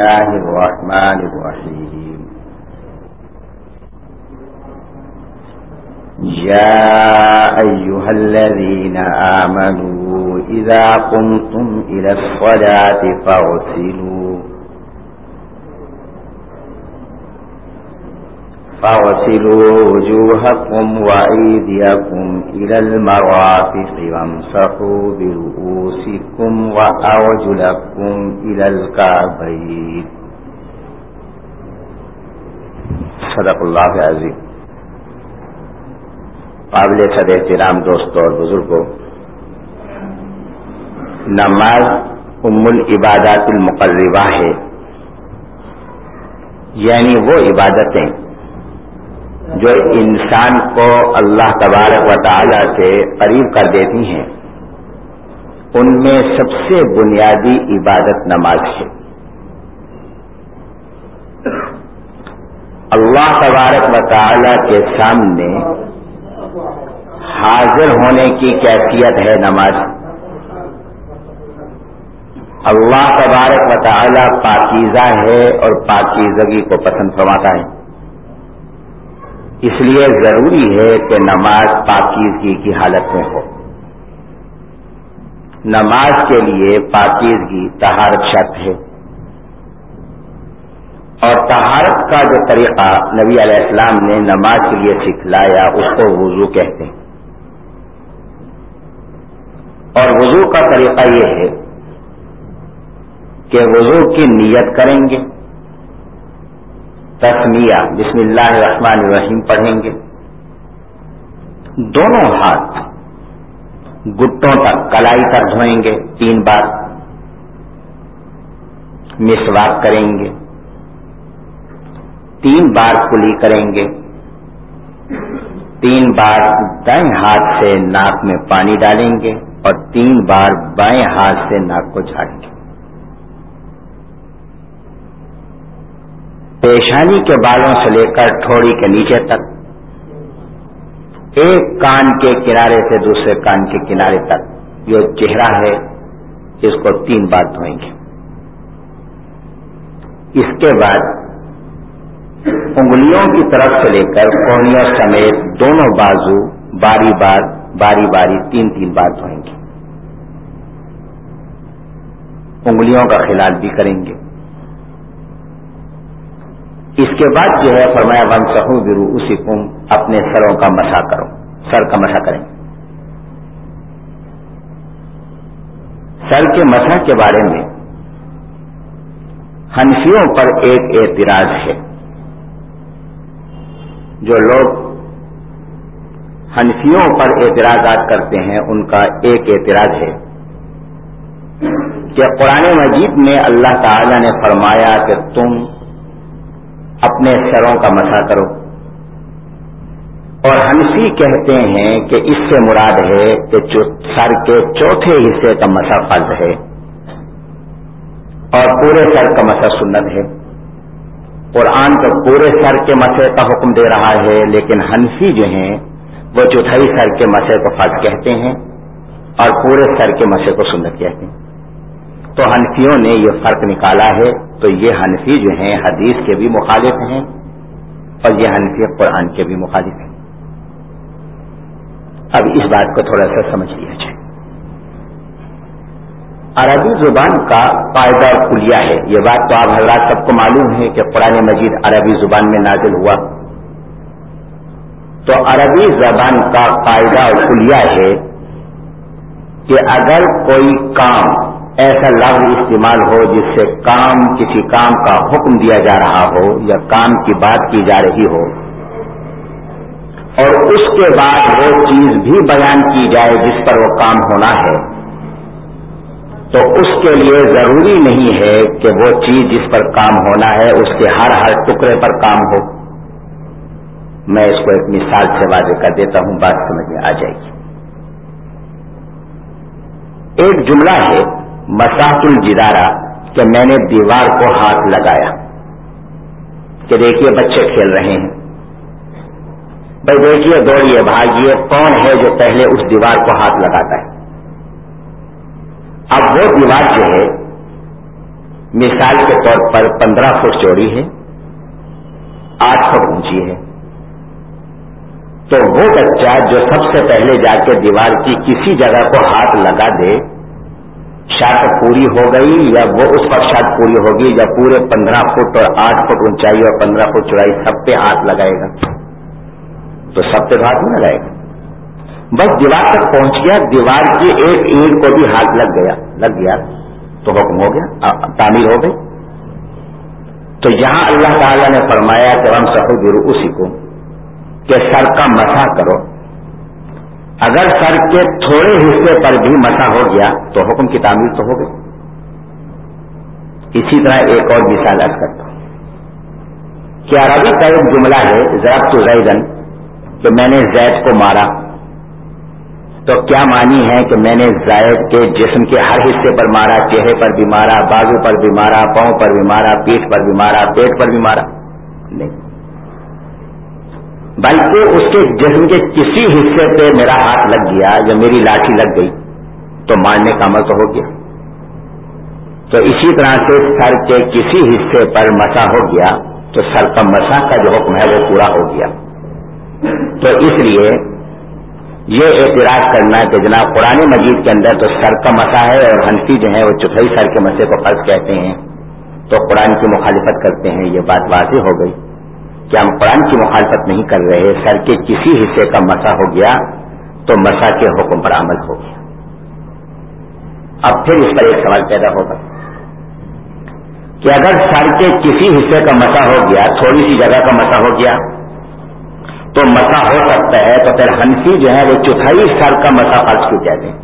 الله الرحمن الرحيم. يا أيها الذين آمنوا إذا قمتم إلى الصلاة فاغسلوا فاغسلوا وجوهكم وأيديكم إلى المرافق وامسحوا برؤوسكم وأرجلكم إلى الكعبين. صدق اللہ عظیم. قابل صد احترام دوستوں اور بزرگوں نماز ام العبادات المقربہ ہے یعنی وہ عبادتیں جو انسان کو اللہ تبارک و تعالی سے قریب کر دیتی ہیں، ان میں سب سے بنیادی عبادت نماز ہے۔ اللہ تبارک و تعالی کے سامنے حاضر ہونے کی کیفیت ہے نماز۔ اللہ تبارک و تعالی پاکیزہ ہے اور پاکیزگی کو پسند فرماتا ہے۔ اس لیے ضروری ہے کہ نماز پاکیزگی کی حالت میں ہو۔ نماز کے لیے پاکیزگی تہارت شرط ہے۔ اور تہارت کا جو طریقہ نبی علیہ السلام نے نماز کے لیے سکھلایا، اس کو وضو کہتے ہیں۔ اور وضو کا طریقہ یہ ہے کہ وضو کی نیت کریں گے۔ تسمیہ، بسم اللہ الرحمن الرحیم، پڑھیں گے۔ دونوں ہاتھ گٹوں تک کلائی تک دھوئیں گے، تین بار مسواک کریں گے۔ تین بار کلی کریں گے۔ تین بار دائیں ہاتھ سے ناک میں پانی ڈالیں گے اور تین بار بائیں ہاتھ سے ناک کو جھاڑیں گے۔ پیشانی کے بالوں سے لے کر ٹھوڑی کے نیچے تک، ایک کان کے کنارے سے دوسرے کان کے کنارے تک۔ جو چہرہ ہے، اس کو تین بار دھوئیں گے۔ اس کے بعد انگلیوں کی طرف سے لے کر کوہنیوں سمیت دونوں بازو باری بار، باری باری تین تین بار دھوئیں گے۔ انگلیوں کا خلال بھی کریں گے۔ اس کے بعد جو ہے فرمایا ون سہو گرو اسی کم اپنے سروں کا مسا کرو، سر کا مسا کریں۔ سر کے مسا کے بارے میں ہنفیوں پر ایک اعتراض ہے۔ جو لوگ ہنفیوں پر اعتراضات کرتے ہیں، ان کا ایک اعتراض ہے کہ قرآن مجید میں اللہ تعالی نے فرمایا کہ تم اپنے سروں کا مسا کرو۔ اور ہنسی کہتے ہیں کہ اس سے مراد ہے کہ سر کے چوتھے حصے کا مسا فرض ہے۔ اور پورے سر کا مسا سنت ہے۔ قرآن تو پورے سر کے مسے کا حکم دے رہا ہے، لیکن ہنسی جو ہیں، وہ چوتھائی سر کے مسے کو فرض کہتے ہیں اور پورے سر کے مسے کو سنت کہتے ہیں۔ تو ہنفیوں نے یہ فرق نکالا ہے تو یہ ہنفی جو ہیں حدیث کے بھی مخالف ہیں اور یہ ہنفی قرآن کے بھی مخالف ہیں۔ اب اس بات کو تھوڑا سا سمجھ لیا جائے۔ عربی زبان کا قاعدہ کلیا ہے۔ یہ بات تو آپ حضرات سب کو معلوم ہے کہ قرآن مجید عربی زبان میں نازل ہوا۔ تو عربی زبان کا قاعدہ کلیا ہے کہ اگر کوئی کام ایسا لفظ استعمال ہو جس سے کام کسی کام کا حکم دیا جا رہا ہو یا کام کی بات کی جا رہی ہو۔ اور اس کے بعد وہ چیز بھی بیان کی جائے جس پر وہ کام ہونا ہے۔ تو اس کے لیے ضروری نہیں ہے کہ وہ چیز جس پر کام ہونا ہے اس کے ہر ہر ٹکڑے پر کام ہو۔ میں اس کو ایک مثال سے واضح کر دیتا ہوں، بات سمجھ میں آ جائے گی۔ ایک جملہ ہے مساحت الجدارا کہ میں نے دیوار کو ہاتھ لگایا کہ دیکھیے بچے کھیل رہے ہیں۔ بھائی دیکھیے دوڑیے، بھاگیے، کون ہے جو پہلے اس دیوار کو ہاتھ لگاتا ہے؟ اب وہ دیوار جو ہے، مثال کے طور پر پندرہ فٹ چوڑی ہے، آٹھ فٹ اونچی ہے۔ تو وہ بچہ جو سب سے پہلے جا کے دیوار کی کسی جگہ کو ہاتھ لگا دے شاٹ پوری ہو گئی یا وہ اس پر شاٹ پوری ہوگی یا پورے پندرہ فٹ اور آٹھ فٹ اونچائی اور پندرہ فٹ چوڑائی سب پہ ہاتھ لگائے گا۔ تو سب پہ ہاتھ نہیں لگائے گا۔ بس دیوار تک پہنچ گیا، دیوار کی ایک اینٹ کو بھی ہاتھ لگ گیا لگ گیا۔ تو حکم ہو گیا تعمیر ہو گئی۔ تو یہاں اللہ تعالی نے فرمایا کہ ہم سہو گرو اسی کو کہ سر کا مسا کرو۔ اگر سر کے تھوڑے حصے پر بھی مسا ہو گیا تو حکم کی تعمیر تو ہو گئی۔ اسی طرح ایک اور مثال ارد کرتا ہوں۔ کہ عربی کا ایک جملہ ہے ضرب تو زیدن کہ میں نے زید کو مارا۔ تو کیا مانی ہے کہ میں نے زائد کے جسم کے ہر حصے پر مارا، چہرے پر بھی مارا، بازو پر بھی مارا، پاؤں پر بھی مارا پیٹ پر بھی مارا، پیٹ پر بھی مارا؟ نہیں۔ بلکہ اس کے جسم کے کسی حصے پہ میرا ہاتھ لگ گیا یا میری لاٹھی لگ گئی تو مارنے کا عمل تو ہو گیا۔ تو اسی طرح سے سر کے کسی حصے پر مسا ہو گیا تو سر کا مسا کا جو حکم ہے وہ پورا ہو گیا۔ تو اس لیے یہ اعتراض کرنا کہ جناب قرآن مجید کے اندر تو سر کا مسا ہے اور ہنسی جو ہے وہ چتھئی سر کے مسے کو فرض کہتے ہیں۔ تو قرآن کی مخالفت کرتے ہیں، یہ بات واضح ہو گئی۔ کہ ہم قرآن کی مخالفت نہیں کر رہے، سر کے کسی حصے کا مسا ہو گیا تو مسا کے حکم پر عمل ہو گیا۔ اب پھر اس پر ایک سوال پیدا ہوگا کہ اگر سر کے کسی حصے کا مسا ہو گیا، تھوڑی سی جگہ کا مسا ہو گیا، تو مسا ہو سکتا ہے تو پھر ہنسی جو ہے وہ چوتھائی سر کا مسا فرض کیوں کہتے ہیں۔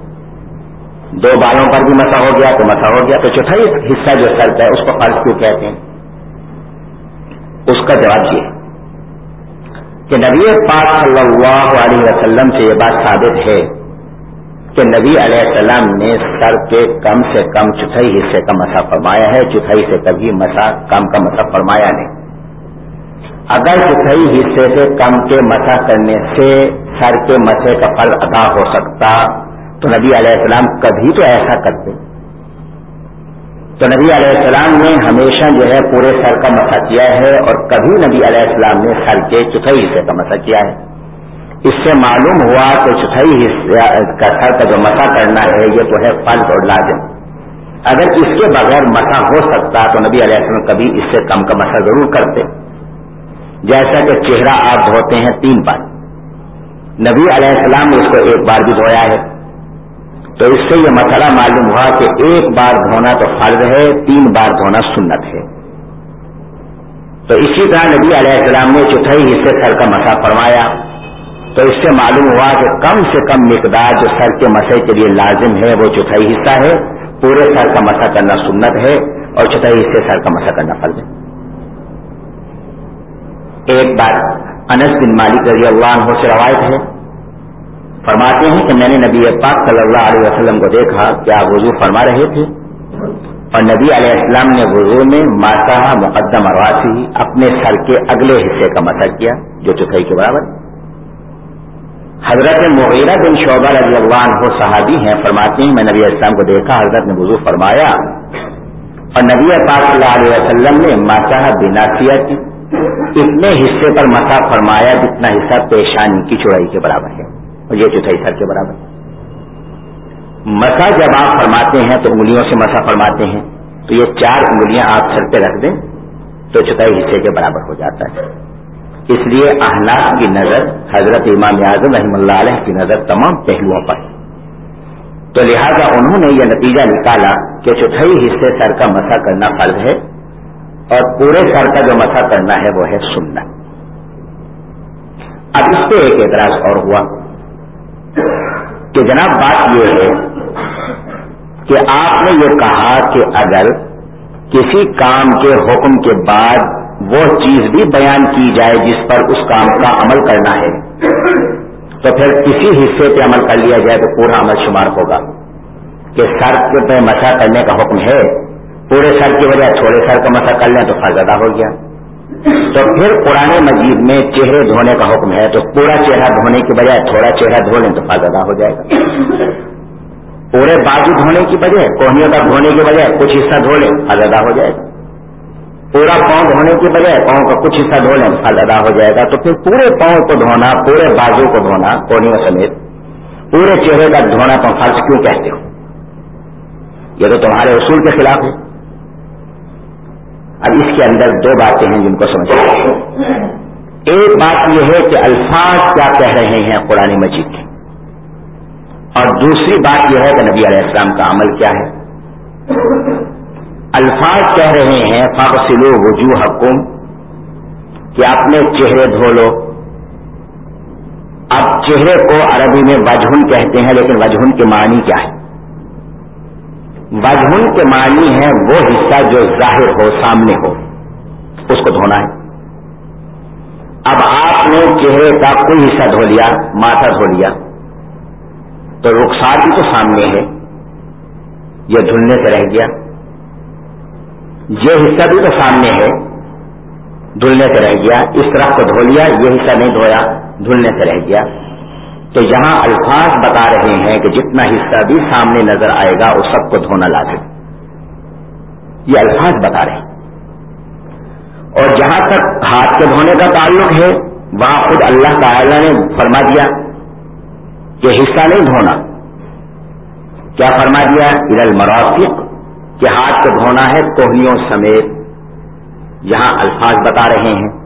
دو بالوں پر بھی مسا ہو گیا تو مسا ہو گیا، تو چوتھائی حصہ جو سر کا ہے، اس کو فرض کیوں کہتے ہیں۔ اس کا جواب یہ کہ نبی پاک صلی اللہ علیہ وسلم سے یہ بات ثابت ہے کہ نبی علیہ السلام نے سر کے کم سے کم چوتھائی حصے کا مسا فرمایا ہے، چوتھائی سے کبھی مسا کم کا مسا فرمایا نہیں۔ اگر کسی حصے سے کم کے مسا کرنے سے سر کے مسے کا پھل ادا ہو سکتا تو نبی علیہ السلام کبھی تو ایسا کرتے۔ تو نبی علیہ السلام نے ہمیشہ جو ہے پورے سر کا مسا کیا ہے اور کبھی نبی علیہ السلام نے سر کے چوتھائی حصے کا مسا کیا ہے۔ اس سے معلوم ہوا کہ چوتھائی حصہ کا سر کا جو مسا کرنا ہے، یہ تو ہے پھل اور لازم۔ اگر اس کے بغیر مسا ہو سکتا تو نبی علیہ السلام کبھی اس سے کم کا مسا ضرور کرتے۔ جیسا کہ چہرہ آپ دھوتے ہیں تین بار۔ نبی علیہ السلام نے اس کو ایک بار بھی دھویا ہے۔ تو اس سے یہ مسئلہ معلوم ہوا کہ ایک بار دھونا تو فرض ہے، تین بار دھونا سنت ہے۔ تو اسی طرح نبی علیہ السلام نے چوتھائی حصے سر کا مسا فرمایا۔ تو اس سے معلوم ہوا کہ کم سے کم مقدار جو سر کے مسے کے لیے لازم ہے، وہ چوتھائی حصہ ہے۔ پورے سر کا مسا کرنا سنت ہے اور چوتھائی حصے سر کا مسا کرنا فرض ہے۔ ایک بار انس بن مالک رضی اللہ عنہ سے روایت ہے۔ فرماتے ہیں کہ میں نے نبی پاک صلی اللہ علیہ وسلم کو دیکھا کہ آپ وضو فرما رہے تھے؟ اور نبی علیہ السلام نے وضو میں ماسا مقدم ارواسی اپنے سر کے اگلے حصے کا مسا کیا، جو چوتھائی کے برابر۔ حضرت مغیرہ بن شعبہ رضی اللہ عنہ صحابی ہیں، فرماتے ہیں، میں نبی اسلام کو دیکھا، حضرت نے وضو فرمایا۔ اور نبی پاک صلی اللہ علیہ وسلم نے ماسا بنا کیا کی اتنے حصے پر مسا فرمایا جتنا حصہ پیشانی کی چوڑائی کے برابر ہے۔ اور یہ چوتھائی سر کے برابر۔ مسا جب آپ فرماتے ہیں تو انگلیوں سے مسا فرماتے ہیں، تو یہ چار انگلیاں آپ سر پہ رکھ دیں تو چوتھائی حصے کے برابر ہو جاتا ہے۔ اس لیے احناف کی نظر حضرت امام اعظم رحم اللہ علیہ کی نظر تمام پہلوؤں پر تو لہذا انہوں نے یہ نتیجہ نکالا کہ چوتھائی حصے سر کا مسا کرنا فرض ہے اور پورے سر کا جو مسا کرنا ہے وہ ہے سننا اب اس پہ ایک اعتراض اور ہوا۔ کہ جناب بات یہ ہے کہ آپ نے یہ کہا کہ اگر کسی کام کے حکم کے بعد وہ چیز بھی بیان کی جائے جس پر اس کام کا عمل کرنا ہے، تو پھر کسی حصے پہ عمل کر لیا جائے تو پورا عمل شمار ہوگا۔ کہ سر پہ مسا کرنے کا حکم ہے، پورے سر کی وجہ تھوڑے سر کا مسا کر لیں تو فرض ادا ہو گیا۔ تو پھر قرآن مجید میں چہرے دھونے کا حکم ہے، تو پورا چہرہ دھونے کی بجائے تھوڑا چہرہ دھو لیں تو فرض ادا ہو جائے گا۔ پورے بازو دھونے کی بجائے، کوہنیوں کا دھونے کی بجائے کچھ حصہ دھو لیں حل ادا ہو جائے گا۔ پورا پاؤں دھونے کی بجائے پاؤں کا کچھ حصہ دھو لیں حل ادا ہو جائے گا۔ تو پھر پورے پاؤں کو دھونا، پورے بازو کو دھونا، کوہنیوں سمیت پورے چہرے کا دھونا تم فرض کیوں کہتے ہو؟ یہ تو تمہارے اصول کے خلاف ہے۔ اب اس کے اندر دو باتیں ہیں جن کو سمجھ ایک بات یہ ہے کہ الفاظ کیا کہہ رہے ہیں قرآن مجید کے۔ اور دوسری بات یہ ہے کہ نبی علیہ السلام کا عمل کیا ہے۔ الفاظ کہہ رہے ہیں فاقسلو وجوہ حکم کہ اپنے چہرے دھو لو۔ اب چہرے کو عربی میں وجہن کہتے ہیں، لیکن وجہن کے معنی کیا ہے؟ وجہن کے معنی ہے وہ حصہ جو ظاہر ہو، سامنے ہو، اس کو دھونا ہے۔ اب آپ نے چہرے کا کوئی حصہ دھو لیا، ماتھا دھو لیا، تو رخسار بھی تو سامنے ہے۔ یہ دھلنے سے رہ گیا۔ یہ حصہ بھی تو سامنے ہے، دھلنے سے رہ گیا۔ اس طرح کو دھو لیا، یہ حصہ نہیں دھویا، دھلنے سے رہ گیا۔ تو یہاں الفاظ بتا رہے ہیں کہ جتنا حصہ بھی سامنے نظر آئے گا اس سب کو دھونا لازم۔ یہ الفاظ بتا رہے ہیں۔ اور جہاں تک ہاتھ کے دھونے کا تعلق ہے، وہاں خود اللہ تعالی نے فرما دیا کہ حصہ نہیں دھونا۔ کیا فرما دیا؟ ارل مرافق کہ ہاتھ کو دھونا ہے، کوہنیوں سمیت۔ یہاں الفاظ بتا رہے ہیں۔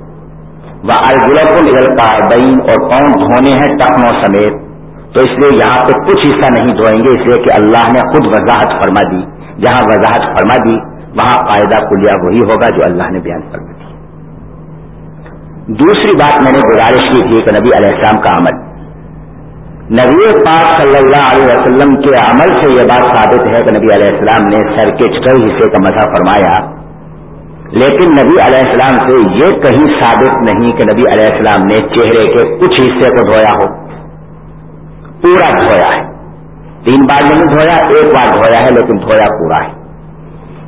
وہ الگلکل اور پاؤں دھونے ہیں ٹخنوں سمیت۔ تو اس لیے یہاں پہ کچھ حصہ نہیں دھوئیں گے، اس لیے کہ اللہ نے خود وضاحت فرما دی۔ جہاں وضاحت فرما دی، وہاں قاعدہ کلیا وہی ہوگا جو اللہ نے بیان فرما دی۔ دوسری بات میں نے گزارش کی تھی کہ نبی علیہ السلام کا عمل۔ نبی پاک صلی اللہ علیہ وسلم کے عمل سے یہ بات ثابت ہے کہ نبی علیہ السلام نے سر کے چھٹے حصے کا مزہ فرمایا۔ لیکن نبی علیہ السلام سے یہ کہیں ثابت نہیں کہ نبی علیہ السلام نے چہرے کے کچھ حصے کو دھویا ہو۔ پورا دھویا ہے۔ تین بار نہیں دھویا، ایک بار دھویا ہے، لیکن دھویا پورا ہے۔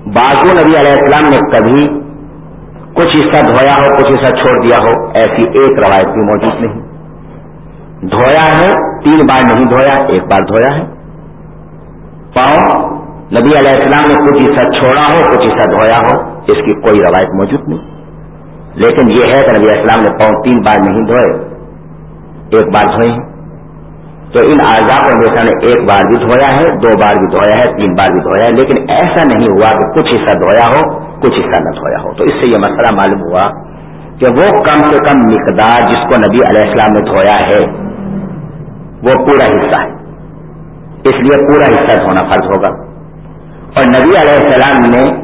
بازو نبی علیہ السلام نے کبھی کچھ حصہ دھویا ہو، کچھ حصہ چھوڑ دیا ہو، ایسی ایک روایت بھی موجود نہیں۔ دھویا ہے، تین بار نہیں دھویا، ایک بار دھویا ہے۔ پاؤں، نبی علیہ السلام نے کچھ حصہ چھوڑا ہو، کچھ حصہ دھویا ہو۔ اس کی کوئی روایت موجود نہیں۔ لیکن یہ ہے کہ نبی علیہ السلام نے پاؤں تین بار نہیں دھوئے، ایک بار دھوئے ہیں۔ تو ان آزاد ہمیشہ نے ایک بار بھی دھویا ہے، دو بار بھی دھویا ہے، تین بار بھی دھویا ہے، لیکن ایسا نہیں ہوا کہ کچھ حصہ دھویا ہو، کچھ حصہ نہ دھویا ہو۔ تو اس سے یہ مسئلہ معلوم ہوا کہ وہ کم سے کم مقدار جس کو نبی علیہ السلام نے دھویا ہے، وہ پورا حصہ ہے۔ اس لیے پورا حصہ دھونا فرض ہوگا۔ اور نبی علیہ السلام نے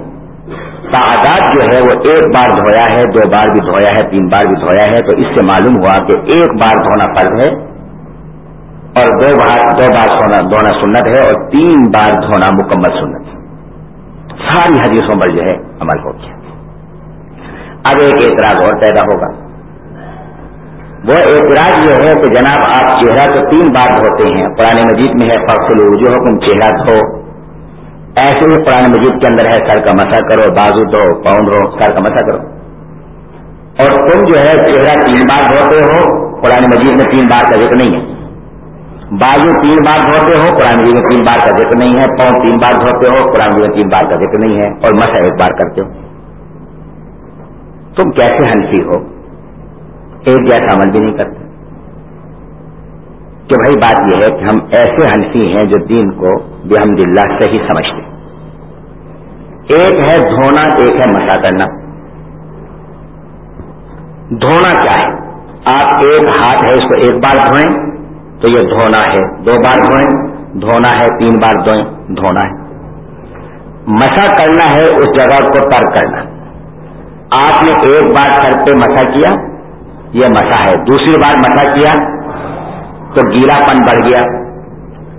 تعداد جو ہے وہ ایک بار دھویا ہے، دو بار بھی دھویا ہے، تین بار بھی دھویا ہے، تو اس سے معلوم ہوا کہ ایک بار دھونا فرض ہے اور دو بار دو بار سونا، دھونا سنت ہے اور تین بار دھونا مکمل سنت ہے۔ ساری حدیثوں پر جو ہے عمل ہو گیا۔ اب ایک اعتراض اور پیدا ہوگا۔ وہ اعتراض یہ ہے کہ جناب آپ چہرہ تو تین بار دھوتے ہیں، قرآن مجید میں ہے فخل جو حکم چہرہ دھو۔ ایسے ہی قرآن مجید کے اندر ہے سر کا مسا کرو، بازو دو، پاؤں دھو سر کا مسا کرو۔ اور تم جو ہے، چہرہ تین بار دھوتے ہو، قرآن مجید میں تین بار کا ذکر نہیں ہے۔ بازو تین بار دھوتے ہو، قرآن مجید میں تین بار کا ذکر نہیں ہے۔ پاؤں تین بار دھوتے ہو، قرآن مجید میں تین بار کا ذکر نہیں ہے۔ اور مسا ایک بار کرتے ہو۔ تم کیسے ہنسی ہو؟ ایک جیسا عمل بھی نہیں کرتے۔ کہ بھائی بات یہ ہے کہ ہم ایسے ہنسی ہیں جو دین کو بحمد اللہ صحیح سمجھتے۔ ایک ہے دھونا، ایک ہے مسا کرنا۔ دھونا کیا ہے؟ آپ ایک ہاتھ ہے، اس کو ایک بار دھوئیں تو یہ دھونا ہے۔ دو بار دھوئیں، دھونا ہے، تین بار دھوئیں، دھونا ہے۔ مسا کرنا ہے، اس جگہ کو تر کرنا۔ آپ نے ایک بار سر پہ مسا کیا، یہ مسا ہے۔ دوسری بار مسا کیا تو گیلا پن بڑھ گیا۔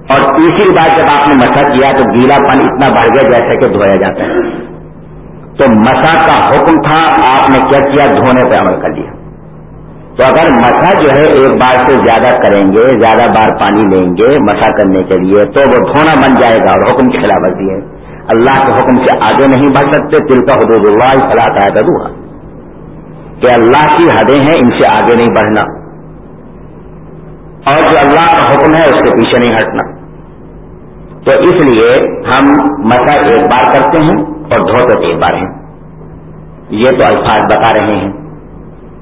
اور تیسری بار جب آپ نے مسا کیا تو گیلا پن اتنا بڑھ گیا جیسے کہ دھویا جاتا ہے۔ تو مسا کا حکم تھا، آپ نے کیا کیا؟ دھونے پہ عمل کر لیا۔ تو اگر مسا جو ہے ایک بار سے زیادہ کریں گے، زیادہ بار پانی لیں گے مسا کرنے کے لیے، تو وہ دھونا بن جائے گا اور حکم کی خلاف ورزی ہے۔ اللہ کے حکم سے آگے نہیں بڑھ سکتے۔ دل کا حدود اللہ فلاح کا کہ اللہ کی حدیں ہیں، ان سے آگے نہیں بڑھنا۔ اور جو اللہ کا حکم ہے، اس کے پیچھے نہیں ہٹنا۔ تو اس لیے ہم مسا ایک بار کرتے ہیں اور دھوتے ایک بار ہیں۔ یہ تو الفاظ بتا رہے ہیں۔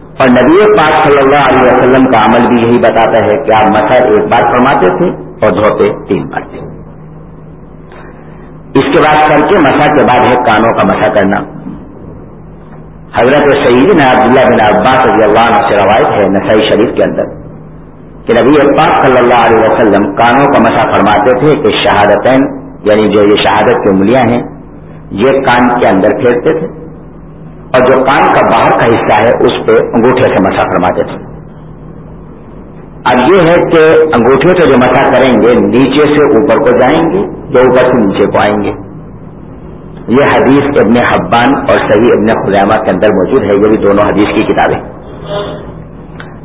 اور نبی پاک صلی اللہ علیہ وسلم کا عمل بھی یہی بتاتا ہے کہ آپ مسا ایک بار فرماتے تھے اور دھوتے تین بار تھے۔ اس کے بعد کر کے مسا کے بعد ہے کانوں کا مسا کرنا۔ حضرت سعید نے عبداللہ بن عباس رضی اللہ عنہ سے روایت ہے نسائی شریف کے اندر۔ کہ نبی پاک صلی اللہ علیہ وسلم کانوں کا مسا فرماتے تھے کہ شہادتین یعنی جو یہ شہادت کی انگلیاں ہیں، یہ کان کے اندر پھیرتے تھے۔ اور جو کان کا باہر کا حصہ ہے، اس پہ انگوٹھے سے مسا فرماتے تھے۔ اب یہ ہے کہ انگوٹھے سے جو مسا کریں گے، نیچے سے اوپر کو جائیں گے جو اوپر سے نیچے کو آئیں گے۔ یہ حدیث ابن حبان اور صحیح ابن خلیامہ کے اندر موجود ہے، یہ بھی دونوں حدیث کی کتابیں۔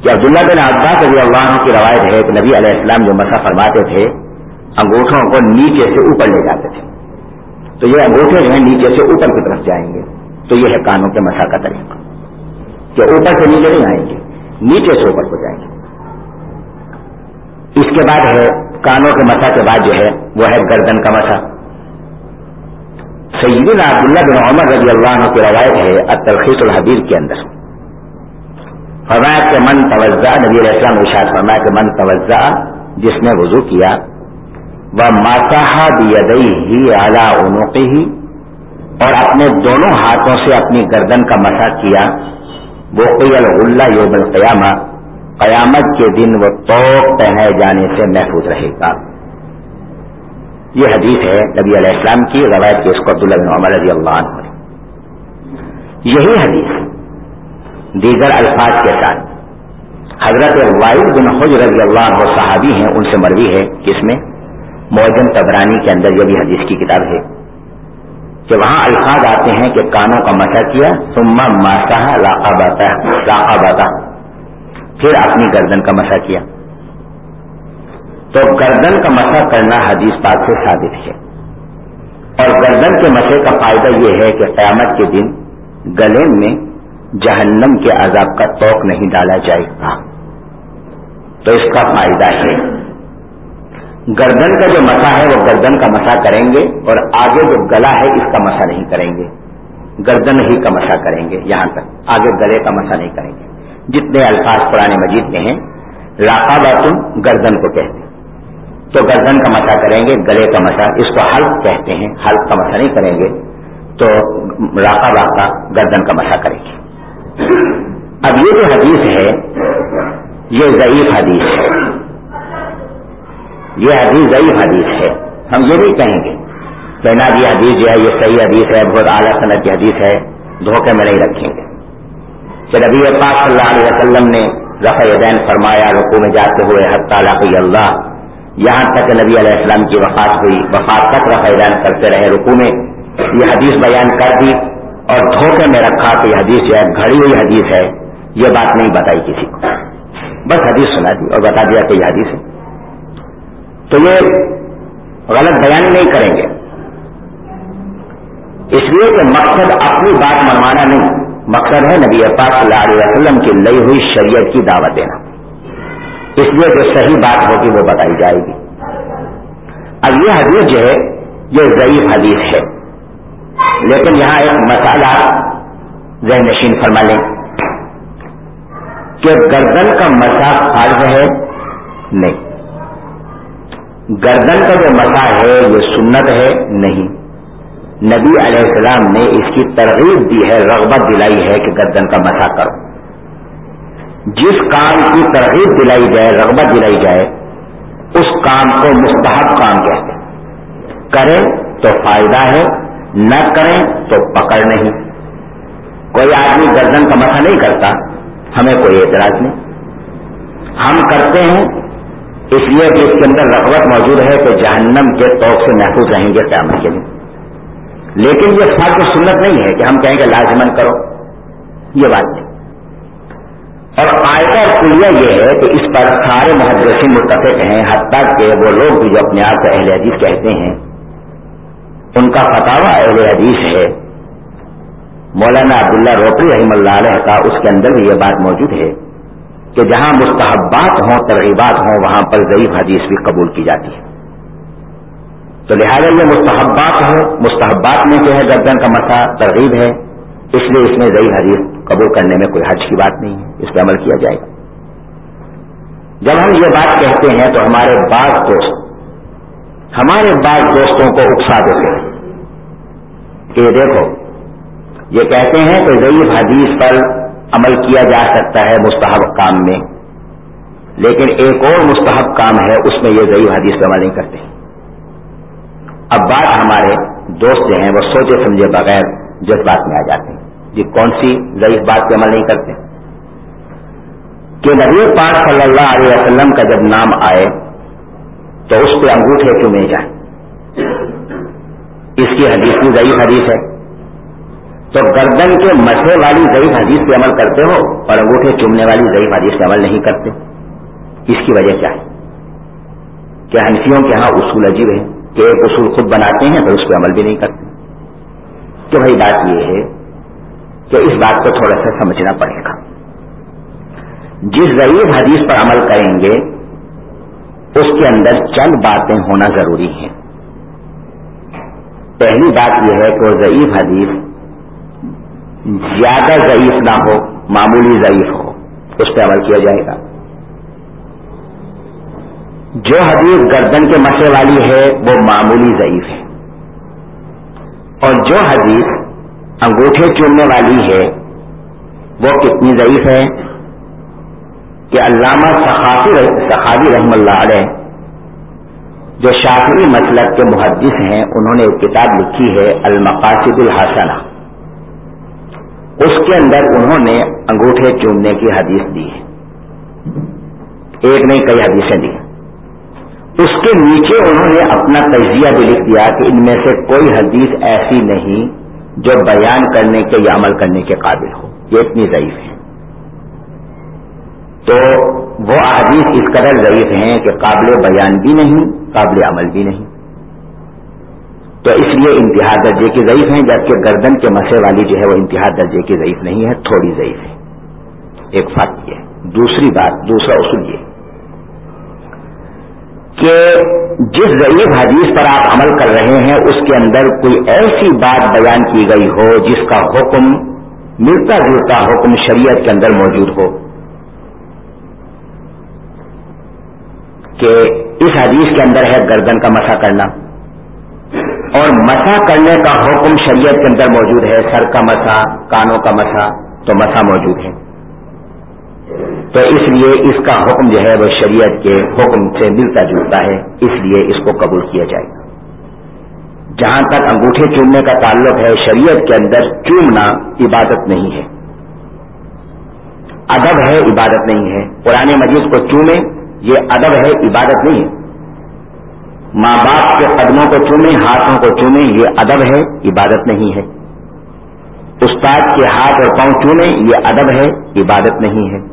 کہ عبداللہ بن عباس رضی اللہ عنہ کی روایت ہے کہ نبی علیہ السلام جو مسا فرماتے تھے، انگوٹھوں کو نیچے سے اوپر لے جاتے تھے۔ تو یہ انگوٹھے جو ہیں نیچے سے اوپر کی طرف جائیں گے۔ تو یہ ہے کانوں کے مسا کا طریقہ۔ کہ اوپر سے نیچے نہیں آئیں گے، نیچے سے اوپر کو جائیں گے۔ اس کے بعد ہے کانوں کے مسا کے بعد جو ہے، وہ ہے گردن کا مسا سیدنا عبداللہ بن عمر رضی اللہ عنہ کی روایت ہے، التلخیص الحبیر کے اندر۔ فرمایا کے من توجہ، نبی علیہ السلام ارشاد فرمایا کے من توجہ، جس نے وضو کیا وہ ماسا بھی ہی اعلیٰ ہی اور اپنے دونوں ہاتھوں سے اپنی گردن کا مسا کیا وہ کوئی اللہ یوم القیامہ، قیامت کے دن وہ توق پہنے جانے سے محفوظ رہے گا۔ یہ حدیث ہے نبی علیہ السلام کی، روایت کے اس کو عبداللہ بن عمر رضی اللہ عنہ یہی حدیث دیگر الفاظ کے ساتھ۔ حضرت وائل بن حج رضی اللہ عنہ صحابی ہیں، ان سے مروی ہے کس میں موجن تبرانی کے اندر یہ بھی حدیث کی کتاب ہے کہ وہاں الفاظ آتے ہیں کہ کانوں کا مسا کیا سما ماسا لاقا باتا لاقا باتا پھر اپنی گردن کا مسا کیا۔ تو گردن کا مسا کرنا حدیث پاک سے ثابت ہے۔ اور گردن کے مسے کا فائدہ یہ ہے کہ قیامت کے دن گلے میں جہنم کے عذاب کا توق نہیں ڈالا جائے گا۔ تو اس کا فائدہ ہے۔ گردن کا جو مسا ہے وہ گردن کا مسا کریں گے اور آگے جو گلا ہے اس کا مسا نہیں کریں گے۔ گردن ہی کا مسا کریں گے یہاں تک۔ آگے گلے کا مسا نہیں کریں گے۔ جتنے الفاظ پرانے مجید میں ہیں راقا باتم گردن کو کہتے ہیں۔ تو گردن کا مسا کریں گے، گلے کا مسا، اس کو حلق کہتے ہیں۔ حلق کا مسا نہیں کریں گے، تو راقا باقا گردن کا مسا کریں گے۔ اب یہ جو حدیث ہے، یہ ضعیف حدیث ہے۔ یہ حدیث ضعیف حدیث ہے۔ ہم یہ نہیں کہیں گے کہ نا یہ حدیث جو ہے، یہ صحیح حدیث ہے، بہت اعلیٰ صنعت کی حدیث ہے، دھوکے میں نہیں رکھیں گے۔ کہ نبی پاک صلی اللہ علیہ وسلم نے رفع دین فرمایا رقو میں جاتے ہوئے حق تعالیٰ اللہ، یہاں تک نبی علیہ السلام کی وفات ہوئی۔ وفات تک رفع دین کرتے رہے رقو میں۔ یہ حدیث بیان کر دی۔ اور دھوکے میں رکھا کہ یہ حدیث جو ہے، گھڑی ہوئی حدیث ہے، یہ بات نہیں بتائی کسی کو۔ بس حدیث سنا دی اور بتا دیا کہ یہ حدیث ہے۔ تو یہ غلط بیان نہیں کریں گے۔ اس لیے کہ مقصد اپنی بات منوانا نہیں، مقصد ہے نبی پاک صلی اللہ علیہ وسلم کی لئی ہوئی شریعت کی دعوت دینا۔ اس لیے جو صحیح بات ہوگی وہ بتائی جائے گی۔ اب یہ حدیث جو ہے، یہ ضعیف حدیث ہے۔ لیکن یہاں ایک مسالہ ذہن نشین فرما لیں کہ گردن کا مسا فرض ہے نہیں۔ گردن کا جو مسا ہے، یہ سنت ہے نہیں۔ نبی علیہ السلام نے اس کی ترغیب دی ہے، رغبت دلائی ہے کہ گردن کا مسا کرو۔ جس کام کی ترغیب دلائی جائے، رغبت دلائی جائے، اس کام کو مستحب کام کہتے کریں تو فائدہ ہے نہ کریں تو پکڑ نہیں۔ کوئی آدمی گردن کا مسا نہیں کرتا، ہمیں کوئی اعتراض نہیں۔ ہم کرتے ہیں، اس لیے کہ اس کے اندر رغبت موجود ہے کہ جہنم کے توق سے محفوظ رہیں گے قیامت کے لیے لیکن یہ فرق سنت نہیں ہے کہ ہم کہیں گے لازمن کرو۔ یہ بات نہیں۔ اور آئے اور کلیا یہ ہے کہ اس پر سارے محدثین متفق ہیں، حتیٰ کہ وہ لوگ بھی جو اپنے آپ کو اہل حدیث کہتے ہیں ان کا فتح اہل حدیث ہے۔ مولانا عبداللہ روپی رحم اللہ علیہ کا اس کے اندر بھی یہ بات موجود ہے کہ جہاں مستحبات ہوں، ترغیبات ہوں، وہاں پر ضعیف حدیث بھی قبول کی جاتی ہے۔ تو لہذا یہ مستحبات ہے مستحبات میں جو ہے گردن کا مسا ترغیب ہے، اس لیے اس میں ضعیف حدیث قبول کرنے میں کوئی حج کی بات نہیں ہے، اس پہ عمل کیا جائے گا۔ جب ہم یہ بات کہتے ہیں تو ہمارے بعض دوست ہمارے بعض دوستوں کو اکسا دیتے ہیں۔ کہ دیکھو، یہ کہتے ہیں کہ ضعیف حدیث پر عمل کیا جا سکتا ہے مستحب کام میں، لیکن ایک اور مستحب کام ہے، اس میں یہ ضعیف حدیث پہ عمل نہیں کرتے۔ اب بات ہمارے دوست جو ہیں، وہ سوچے سمجھے بغیر جس بات میں آ جاتے ہیں۔ یہ کون سی ضعیف بات پہ عمل نہیں کرتے؟ کہ نبی پاک صلی اللہ علیہ وسلم کا جب نام آئے تو اس پہ انگوٹھے کیوں نہیں جائیں اس کی حدیث بھی ضعیف حدیث ہے۔ تو گردن کے مسے والی ضعیف حدیث پہ عمل کرتے ہو اور انگوٹھے چومنے والی ضعیف حدیث پہ عمل نہیں کرتے۔ اس کی وجہ کیا ہے؟ کہ ہنسیوں کے ہاں اصول عجیب ہے کہ ایک اصول خود بناتے ہیں تو اس پہ عمل بھی نہیں کرتے۔ تو بھائی بات یہ ہے کہ اس بات کو تھوڑا سا سمجھنا پڑے گا۔ جس ضعیف حدیث پر عمل کریں گے اس کے اندر چند باتیں ہونا ضروری ہیں۔ پہلی بات یہ ہے کہ وہ ضعیف حدیث زیادہ ضعیف نہ ہو، معمولی ضعیف ہو، اس پہ عمل کیا جائے گا۔ جو حدیث گردن کے مسئلے والی ہے، وہ معمولی ضعیف ہے۔ اور جو حدیث انگوٹھے چوننے والی ہے، وہ کتنی ضعیف ہے؟ کہ علامہ سخاوی رحم اللہ علیہ جو شافی مسلک مطلب کے محدث ہیں، انہوں نے ایک کتاب لکھی ہے، المقاصد الحسنہ۔ اس کے اندر انہوں نے انگوٹھے چومنے کی حدیث دی ہے۔ ایک نہیں، کئی حدیثیں دی اس کے نیچے انہوں نے اپنا تجزیہ بھی لکھ دیا کہ ان میں سے کوئی حدیث ایسی نہیں جو بیان کرنے کے یا عمل کرنے کے قابل ہو۔ یہ اتنی ضعیف ہے۔ تو وہ حدیث اس قدر ضعیف ہیں کہ قابل بیان بھی نہیں، قابل عمل بھی نہیں۔ تو اس لیے انتہا درجے کی ضعیف ہیں، جبکہ گردن کے مسے والی جو ہے وہ انتہا درجے کی ضعیف نہیں ہے، تھوڑی ضعیف ہے۔ ایک فرق یہ دوسری بات، دوسرا اصول یہ کہ جس ضعیف حدیث پر آپ عمل کر رہے ہیں، اس کے اندر کوئی ایسی بات بیان کی گئی ہو جس کا حکم، ملتا جلتا حکم شریعت کے اندر موجود ہو۔ کہ اس حدیث کے اندر ہے گردن کا مسا کرنا۔ اور مسا کرنے کا حکم شریعت کے اندر موجود ہے، سر کا مسا، کانوں کا مسا، تو مسا موجود ہے۔ تو اس لیے اس کا حکم جو ہے وہ شریعت کے حکم سے ملتا جلتا ہے، اس لیے اس کو قبول کیا جائے گا۔ جہاں تک انگوٹھے چومنے کا تعلق ہے، شریعت کے اندر چومنا عبادت نہیں ہے۔ ادب ہے، عبادت نہیں ہے۔ پرانے مجید کو چومے یہ ادب ہے، عبادت نہیں۔ ہے ماں باپ کے قدموں کو چومے ہاتھوں کو چومے یہ ادب ہے، عبادت نہیں ہے۔ استاد کے ہاتھ اور پاؤں چومے یہ ادب ہے، عبادت نہیں ہے۔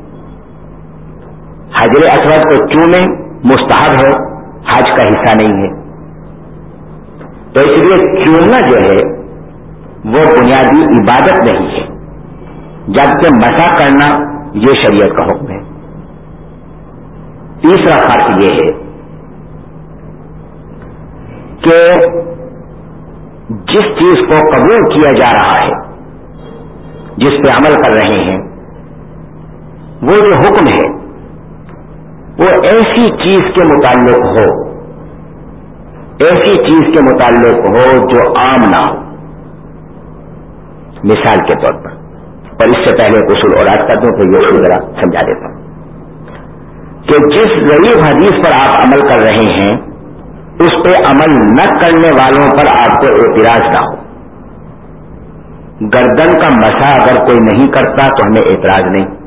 حجر اسود کو چونے مستحب ہے، حج کا حصہ نہیں ہے۔ تو اس لیے چوننا جو ہے، وہ بنیادی عبادت نہیں ہے۔ جبکہ مسا کرنا یہ شریعت کا حکم ہے۔ تیسرا فرق یہ ہے کہ جس چیز کو قبول کیا جا رہا ہے، جس پہ عمل کر رہے ہیں، وہ جو حکم ہے، وہ ایسی چیز کے متعلق ہو، ایسی چیز کے متعلق ہو جو عام نہ ہو۔ مثال کے طور پر، اور اس سے پہلے اصول اور آج کر دوں، تو یہ ذرا سمجھا دیتا ہوں۔ کہ جس غریب حدیث پر آپ عمل کر رہے ہیں، اس پہ عمل نہ کرنے والوں پر آپ کو اعتراض نہ ہو۔ گردن کا مسا اگر کوئی نہیں کرتا تو ہمیں اعتراض نہیں۔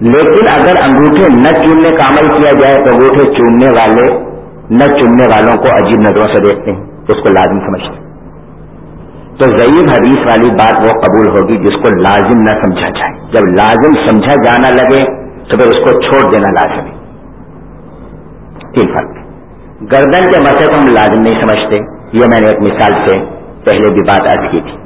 لیکن اگر انگوٹھے نہ چوننے کا عمل کیا جائے تو انگوٹھے چوننے والے نہ چننے والوں کو عجیب نظروں سے دیکھتے ہیں، اس کو لازم سمجھتے ہیں۔ تو ضعیف حدیث والی بات وہ قبول ہوگی جس کو لازم نہ سمجھا جائے۔ جب لازم سمجھا جانا لگے تو پھر اس کو چھوڑ دینا لازم ہے۔ تین فرق گردن کے مسئلے کو ہم لازم نہیں سمجھتے۔ یہ میں نے ایک مثال سے پہلے بھی بات آج کی تھی۔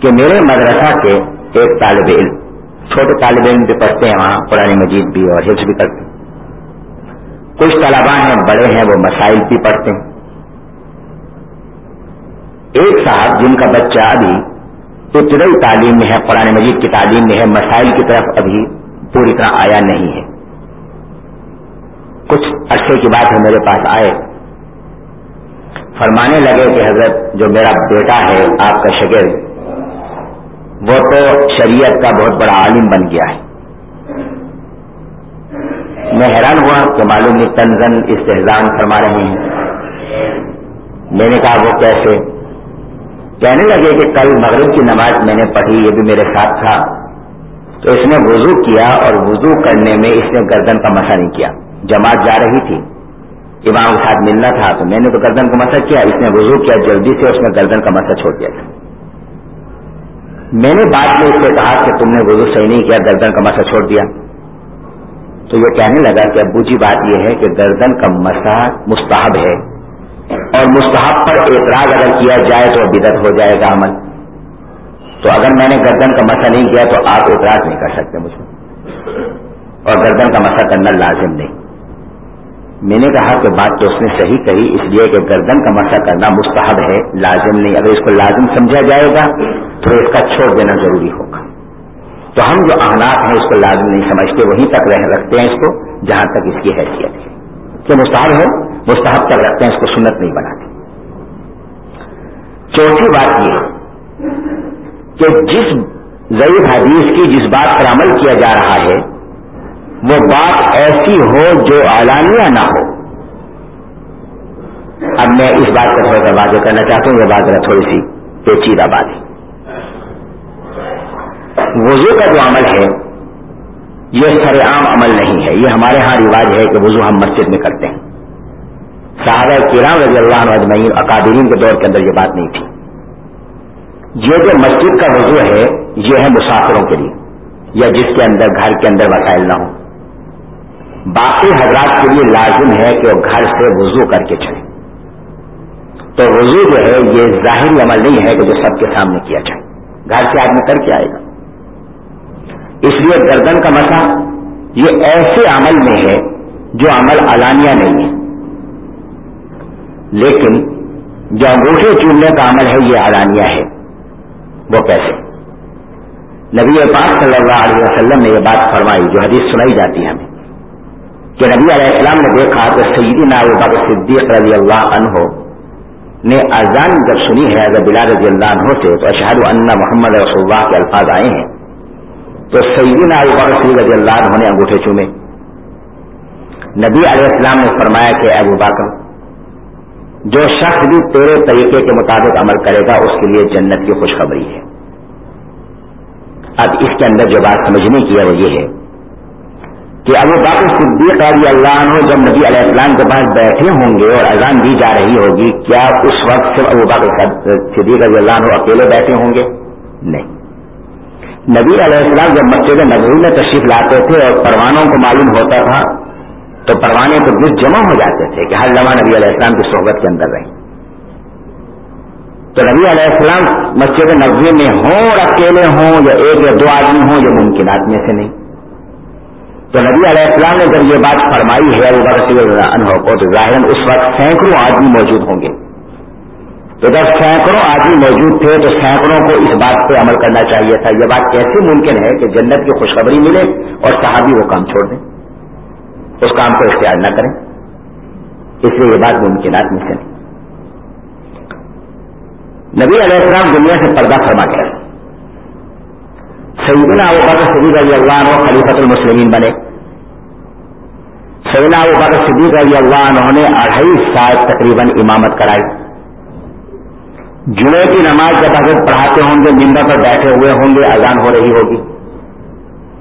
کہ میرے مدرسہ کے ایک طالب علم، چھوٹے طالب علم بھی پڑھتے ہیں وہاں پرانی مجید بھی اور حفظ بھی کرتے کچھ طلبا ہیں، بڑے ہیں، وہ مسائل بھی پڑھتے ہیں۔ ایک صاحب جن کا بچہ ابھی ابتدائی تعلیم میں ہے، قرآن مجید کی تعلیم میں ہے، مسائل کی طرف ابھی پوری طرح آیا نہیں ہے۔ کچھ عرصے کی بات ہے میرے پاس آئے۔ فرمانے لگے کہ حضرت جو میرا بیٹا ہے، آپ کا شگرد، وہ تو شریعت کا بہت بڑا عالم بن گیا ہے۔ میں حیران ہوا کہ معلوم نہیں تنزن استحزان فرما رہے ہیں۔ میں نے کہا، وہ کیسے؟ کہنے لگے کہ کل مغرب کی نماز میں نے پڑھی، یہ بھی میرے ساتھ تھا۔ تو اس نے وضو کیا اور وضو کرنے میں اس نے گردن کا مسا نہیں کیا۔ جماعت جا رہی تھی۔ امام کے ساتھ ملنا تھا تو میں نے تو گردن کا مسا کیا۔ اس نے وضو کیا، جلدی سے اس نے گردن کا مسا چھوڑ دیا تھا۔ میں نے بعد میں اس سے کہا کہ تم نے وضو صحیح نہیں کیا، گردن کا مسا چھوڑ دیا۔ تو یہ کہنے لگا کہ ابو جی بات یہ ہے کہ گردن کا مسا مستحب ہے۔ اور مستحب پر اعتراض اگر کیا جائے تو بدت ہو جائے گا عمل۔ تو اگر میں نے گردن کا مسا نہیں کیا تو آپ اعتراض نہیں کر سکتے مجھے اور گردن کا مسا کرنا لازم نہیں۔ میں نے کہا کہ بات تو اس نے صحیح کہی، اس لیے کہ گردن کا مسا کرنا مستحب ہے، لازم نہیں۔ اگر اس کو لازم سمجھا جائے گا تو اس کا چھوڑ دینا ضروری ہوگا۔ تو ہم جو احناف ہیں اس کو لازم نہیں سمجھتے، وہیں تک رہ رکھتے ہیں اس کو، جہاں تک اس کی حیثیت ہے۔ کہ مستحب ہے، مستحب تک رکھتے ہیں، اس کو سنت نہیں بناتے۔ چوتھی بات یہ کہ جس ضعیف حدیث کی جس بات پر عمل کیا جا رہا ہے، وہ بات ایسی ہو جو اعلانیہ نہ ہو۔ اب میں اس بات کو تھوڑا سا واضح کرنا چاہتا ہوں، یہ بات ذرا تھوڑی سی پیچیدہ بات ہے۔ وضو کا جو عمل ہے، یہ سر عام عمل نہیں ہے۔ یہ ہمارے ہاں رواج ہے کہ وضو ہم مسجد میں کرتے ہیں۔ صحابہ کرام رضی اللہ عنہ اجمعین اکادرین کے دور کے اندر یہ بات نہیں تھی۔ یہ جو مسجد کا وضو ہے، یہ ہے مسافروں کے لیے، یا جس کے اندر گھر کے اندر وسائل نہ ہوں۔ باقی حضرات کے لیے لازم ہے کہ وہ گھر سے وضو کر کے چلے تو وضو جو ہے، یہ ظاہری عمل نہیں ہے کہ جو سب کے سامنے کیا جائے۔ گھر سے آدمی کر کے آئے گا۔ اس لیے گردن کا مسا، یہ ایسے عمل میں ہے جو عمل علانیہ نہیں ہے۔ لیکن جو انگوٹھے چوننے کا عمل ہے، یہ علانیہ ہے۔ وہ کیسے؟ نبی پاک صلی اللہ علیہ وسلم نے یہ بات فرمائی جو حدیث سنائی جاتی ہے ہمیں کہ نبی علیہ السلام نے دیکھا کہ سیدنا ابو بکر صدیق رضی اللہ عنہ نے اذان جب سنی ہے اگر بلا رضی اللہ عنہ سے، تو اشہد ان محمد رسول اللہ کے الفاظ آئے ہیں۔ تو سیدنا ابو بکر صدیق رضی اللہ عنہ نے انگوٹھے چومے۔ نبی علیہ السلام نے فرمایا کہ ابو بکر جو شخص بھی تیرے طریقے کے مطابق عمل کرے گا، اس کے لیے جنت کی خوشخبری ہے۔ اب اس کے اندر جو بات سمجھنے کی ہے وہ یہ ہے کہ ابو باقی صدیق رضی اللہ عنہ جب نبی علیہ السلام کے پاس بیٹھے ہوں گے اور اذان دی جا رہی ہوگی، کیا اس وقت صرف ابو باقی صدیق رضی اللہ عنہ اکیلے بیٹھے ہوں گے؟ نہیں۔ نبی علیہ السلام جب مسجد نبوی میں تشریف لاتے تھے اور پروانوں کو معلوم ہوتا تھا تو پروانے تو گز جمع ہو جاتے تھے کہ ہر لمحہ نبی علیہ السلام کی صحبت کے اندر رہے تو نبی علیہ السلام مسجد نبوی میں ہوں اور اکیلے ہوں یا ایک یا دو آدمی ہوں یہ ممکنات میں سے نہیں۔ تو نبی علیہ السلام نے جب یہ بات فرمائی ہے، ابو بکر انہوں کو، تو ظاہر اس وقت سینکڑوں آدمی موجود ہوں گے۔ تو جب سینکڑوں آدمی موجود تھے، تو سینکڑوں کو اس بات پہ عمل کرنا چاہیے تھا۔ یہ بات کیسے ممکن ہے کہ جنت کی خوشخبری ملے اور صحابی وہ کام چھوڑ دیں؟ اس کام کو اختیار نہ کریں۔ اس لیے یہ بات ممکنات میں سے نہیں۔ نبی علیہ السلام دنیا سے پردہ فرما گیا سیدنا ابو بکر صدیق رضی اللہ عنہ خلیفت المسلمین بنے۔ سیدنا ابو بکر صدیق رضی اللہ عنہ نے اڑھائی سال تقریباً امامت کرائی۔ جمعے کی نماز جب حضرت پڑھاتے ہوں گے ممبر پر بیٹھے ہوئے ہوں گے، اذان ہو رہی ہوگی۔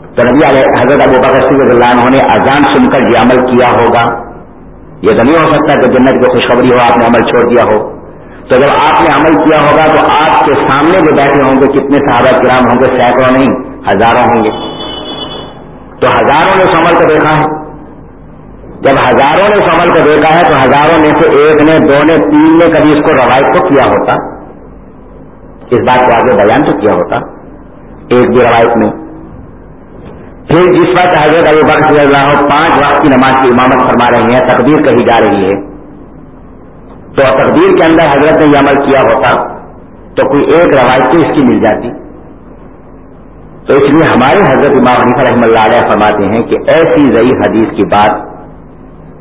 تو نبی علیہ حضرت ابو بکر صدیق رضی اللہ عنہ نے اذان سن کر یہ عمل کیا ہوگا؟ یہ تو نہیں ہو سکتا کہ جنت کی خوشخبری ہو، آپ نے عمل چھوڑ دیا ہو۔ تو جب آپ نے عمل کیا ہوگا تو آپ کے سامنے جو بیٹھے ہوں گے، کتنے صحابہ کرام ہوں گے؟ سینکڑوں نہیں، ہزاروں ہوں گے۔ تو ہزاروں نے اس عمل کو دیکھا ہے۔ جب ہزاروں نے اس عمل کو دیکھا ہے تو ہزاروں میں سے ایک نے، دو نے، تین نے کبھی اس کو روایت تو کیا ہوتا؟ اس بات کو آگے بیان تو کیا ہوتا؟ ایک بھی روایت میں پھر جس وقت حضرت ابو بکر صلی اللہ پانچ وقت کی نماز کی امامت فرما رہی ہیں، تقدیر کہی جا رہی ہے۔ تو تقدیر کے اندر حضرت نے یہ عمل کیا ہوتا تو کوئی ایک روایت تو اس کی مل جاتی۔ تو اس لیے ہمارے حضرت امام حنیفہ رحم اللہ علیہ فرماتے ہیں کہ ایسی ضعیف حدیث کی بات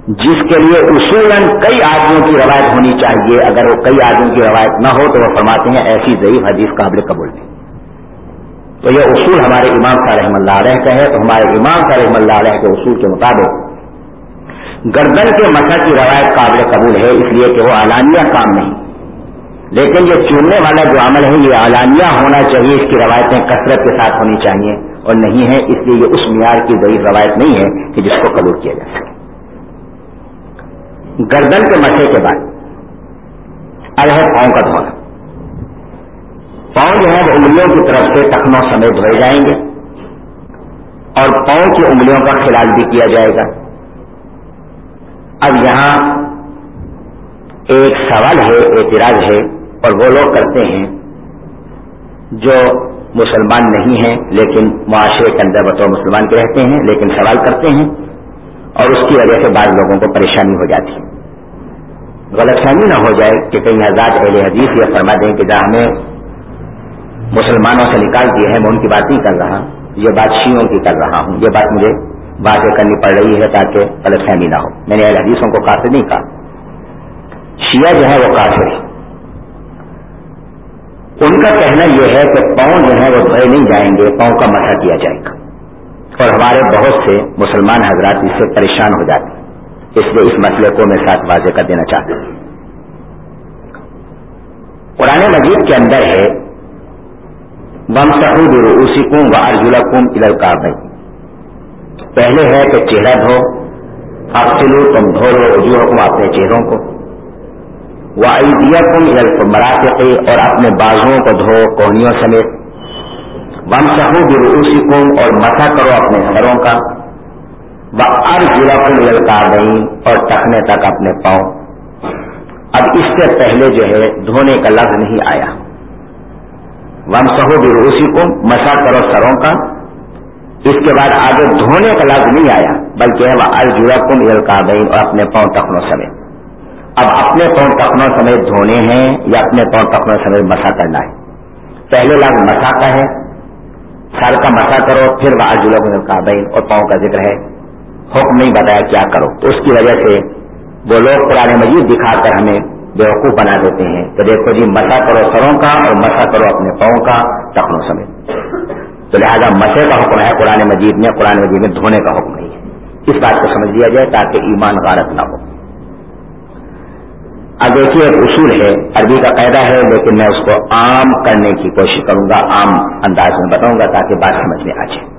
جس کے لیے اصولاً کئی آدمیوں کی روایت ہونی چاہیے، اگر وہ کئی آدمیوں کی روایت نہ ہو تو وہ فرماتے ہیں ایسی ضعیف حدیث قابل قبول نہیں۔ تو یہ اصول ہمارے امام کا رحم اللہ علیہ کا ہے تو ہمارے امام کا رحم اللہ علیہ کے اصول کے مطابق۔ گردن کے مسا کی روایت قابل قبول ہے، اس لیے کہ وہ اعلانیہ کام نہیں۔ لیکن یہ چوننے والا جو عمل ہے، یہ اعلانیہ ہونا چاہیے، اس کی روایتیں کثرت کے ساتھ ہونی چاہیے اور نہیں ہے اس لیے یہ اس معیار کی ضعیف روایت نہیں ہے کہ جس کو قبول کیا جا سکے۔ گردن کے مسے کے بعد اب ہے پاؤں کا دھونا۔ پاؤں جو ہے وہ انگلیوں کی طرف سے ٹخنوں سمیت دھوئے جائیں گے اور پاؤں کی انگلیوں کا خلال بھی کیا جائے گا۔ اب یہاں ایک سوال ہے، اعتراض ہے اور وہ لوگ کرتے ہیں جو مسلمان نہیں ہیں لیکن معاشرے کے اندر بطور مسلمان کے رہتے ہیں، لیکن سوال کرتے ہیں اور اس کی وجہ سے بعض لوگوں کو پریشانی ہو جاتی ہے۔ غلط فہمی نہ ہو جائے کہ کہیں آزاد اہل حدیث یہ فرما دیں کہ جہاں ہمیں مسلمانوں سے نکال دیے ہیں، میں ان کی بات نہیں کر رہا یہ بات شیوں کی کر رہا ہوں۔ یہ بات مجھے باتیں کرنی پڑ رہی ہے تاکہ غلط فہمی نہ ہو۔ میں نے حدیثوں کو کافی نہیں کہا۔ شیعہ جو ہے وہ کافر ہے۔ ان کا کہنا یہ ہے کہ پاؤں جو ہے وہ دھوئے نہیں جائیں گے، پاؤں کا مسا کیا جائے گا۔ اور ہمارے بہت سے مسلمان حضرات اس سے پریشان ہو جاتے ہیں۔ اس لیے اس مسئلے کو میں ساتھ واضح کر دینا چاہتا ہوں۔ قرآن مجید کے اندر ہے بم سہود اسی کم و ارجلا کم ادھر کا پہلے ہے کہ چہرہ دھو اب چلو تم دھو لو اجو حکم اپنے چہروں کو۔ وہ کم ادھر مراتے اور اپنے بازوؤں کو دھو، کوہنیوں سمیت۔ بم سہود اسی کم اور مسا کرو اپنے سروں کا۔ وہ ارجلا کم ادھر کا اور ٹکنے تک اپنے پاؤں۔ اب اس سے پہلے جو ہے، دھونے کا لفظ نہیں آیا۔ ون سہو روسی کو مسا کرو سروں کا اس کے بعد آگے دھونے کا لفظ نہیں آیا، بلکہ وہ ارجوا کم القابین اور اپنے پاؤں ٹخنوں سمیت۔ اب اپنے پاؤں ٹخنوں سمیت دھونے ہیں یا اپنے پاؤں ٹخنوں سمیت مسا کرنا ہے؟ پہلے لفظ مسا کا ہے، سر کا مسا کرو، پھر وہ ارجلا کم القابین اور پاؤں کا ذکر ہے۔ حکم نہیں بتایا کیا کرو۔ تو اس کی وجہ سے وہ لوگ پرانے مجید دکھا کر ہمیں بیوقوف بنا دیتے ہیں کہ دیکھو جی مسا کرو سروں کا اور مسا کرو اپنے پاؤں کا ٹخنوں سمیت۔ تو لہذا مسے کا حکم ہے، قرآن مجید میں، قرآن مجید میں دھونے کا حکم نہیں ہے۔ اس بات کو سمجھ لیا جائے تاکہ ایمان غارت نہ ہو۔ اب دیکھیے، ایک اصول ہے، عربی کا قاعدہ ہے، لیکن میں اس کو عام کرنے کی کوشش کروں گا، عام انداز میں بتاؤں گا تاکہ بات سمجھ میں آ جائے۔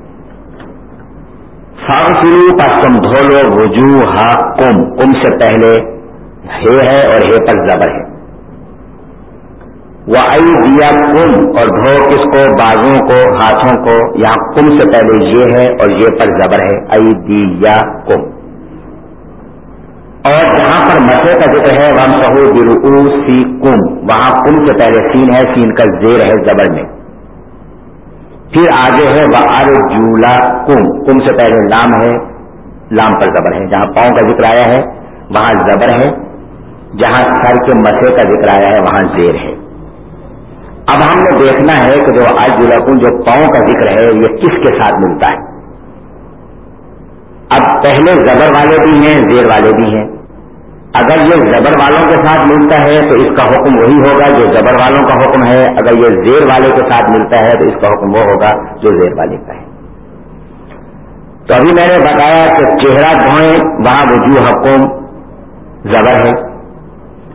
شروع کا تم دھو لو وجوہ کم کم سے پہلے ہے ہے اور ہے پر زبر ہے۔ وہ آئی دیا کم اور دھو کس کو، بازوں کو، ہاتھوں کو، یہاں کم سے پہلے یہ ہے اور یہ پر زبر ہے۔ آئی دیا کم اور جہاں پر مسے کا ذکر ہے وہاں سہو برو سی کم وہاں کم سے پہلے سین ہے، سین کا زیر ہے زبر میں۔ پھر آگے ہے وہ ار جولا کم کم سے پہلے لام ہے، لام پر زبر ہے۔ جہاں پاؤں کا ذکر آیا ہے، وہاں زبر ہے۔ جہاں سر کے مسے کا ذکر آیا ہے، وہاں زیر ہے۔ اب ہم نے دیکھنا ہے کہ جو آج جلاکن جو پاؤں کا ذکر ہے، یہ کس کے ساتھ ملتا ہے؟ اب پہلے زبر والے بھی ہیں، زیر والے بھی ہیں۔ اگر یہ زبر والوں کے ساتھ ملتا ہے، تو اس کا حکم وہی ہوگا جو زبر والوں کا حکم ہے۔ اگر یہ زیر والے کے ساتھ ملتا ہے، تو اس کا حکم وہ ہوگا جو زیر والے کا ہے۔ تو ابھی میں نے بتایا کہ چہرہ دھوئیں، وہاں وجوہ حکم زبر ہے۔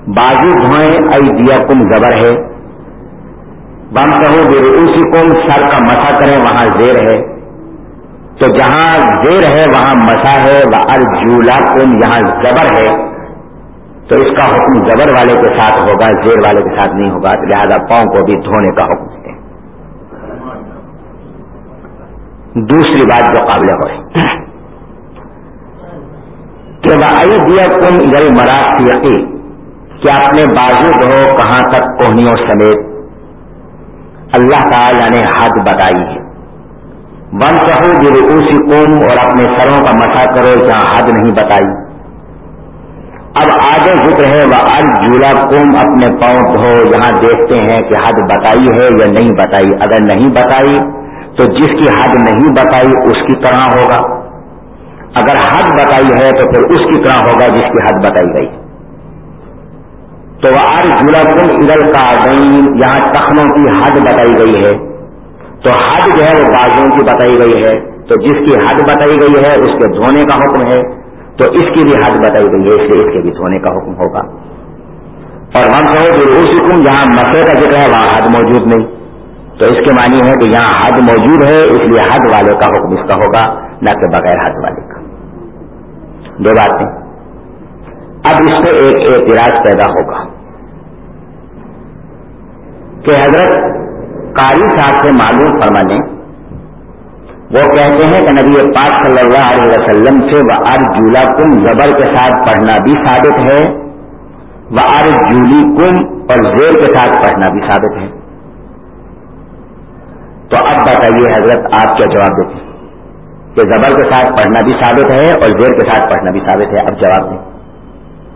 بازو دھوئیں ائی دیا کم زبر ہے۔ بم کہو بے کم، سر کا مسا کریں، وہاں زیر ہے۔ تو جہاں زیر ہے، وہاں مسا ہے۔ وہ ارجولا کم، یہاں زبر ہے۔ تو اس کا حکم زبر والے کے ساتھ ہوگا، زیر والے کے ساتھ نہیں ہوگا۔ لہذا پاؤں کو بھی دھونے کا حکم ہے۔ دوسری بات جو قابل ہو کہ وہ دیا کم یعنی مراٹھی کہ اپنے بازو دھو کہاں تک کوہنیوں سمیت۔ اللہ تعالی نے حد بتائی ہے۔ ون چہو گروسی قوم اور اپنے سروں کا مسا کرو جہاں حد نہیں بتائی۔ اب آگے ذکر ہے وہ ال جولا کم اپنے پاؤں دھو یہاں دیکھتے ہیں کہ حد بتائی ہے یا نہیں بتائی۔ اگر نہیں بتائی تو جس کی حد نہیں بتائی اس کی طرح ہوگا۔ اگر حد بتائی ہے تو پھر اس کی طرح ہوگا جس کی حد بتائی گئی۔ تو وہ آج کم ادل کا یہاں تخنوں کی حد بتائی گئی ہے۔ تو حد جو ہے وہ بازوں کی بتائی گئی ہے۔ تو جس کی حد بتائی گئی ہے، اس کے دھونے کا حکم ہے۔ تو اس کی بھی حد بتائی گئی ہے، اس لیے اس کے بھی دھونے کا حکم ہوگا۔ اور ہم کہو کہ اس جہاں مسئلے کا ذکر ہے، وہاں حد موجود نہیں۔ تو اس کے معنی ہے کہ یہاں حد موجود ہے، اس لیے حد والے کا حکم اس کا ہوگا، نہ کہ بغیر حد والے کا۔ دو باتیں۔ اب اس پہ ایک اعتراض پیدا ہوگا کہ حضرت قاری صاحب سے معلوم فرمانے وہ کہتے ہیں کہ نبی پاک صلی اللہ علیہ وسلم سے وہ جولا کم زبر کے ساتھ پڑھنا بھی ثابت ہے۔ وہ جولی کم اور زیر کے ساتھ پڑھنا بھی ثابت ہے۔ تو اب بتائیے حضرت آپ کیا جواب دیتے کہ زبر کے ساتھ پڑھنا بھی ثابت ہے اور زیر کے ساتھ پڑھنا بھی ثابت ہے۔ اب جواب دیں۔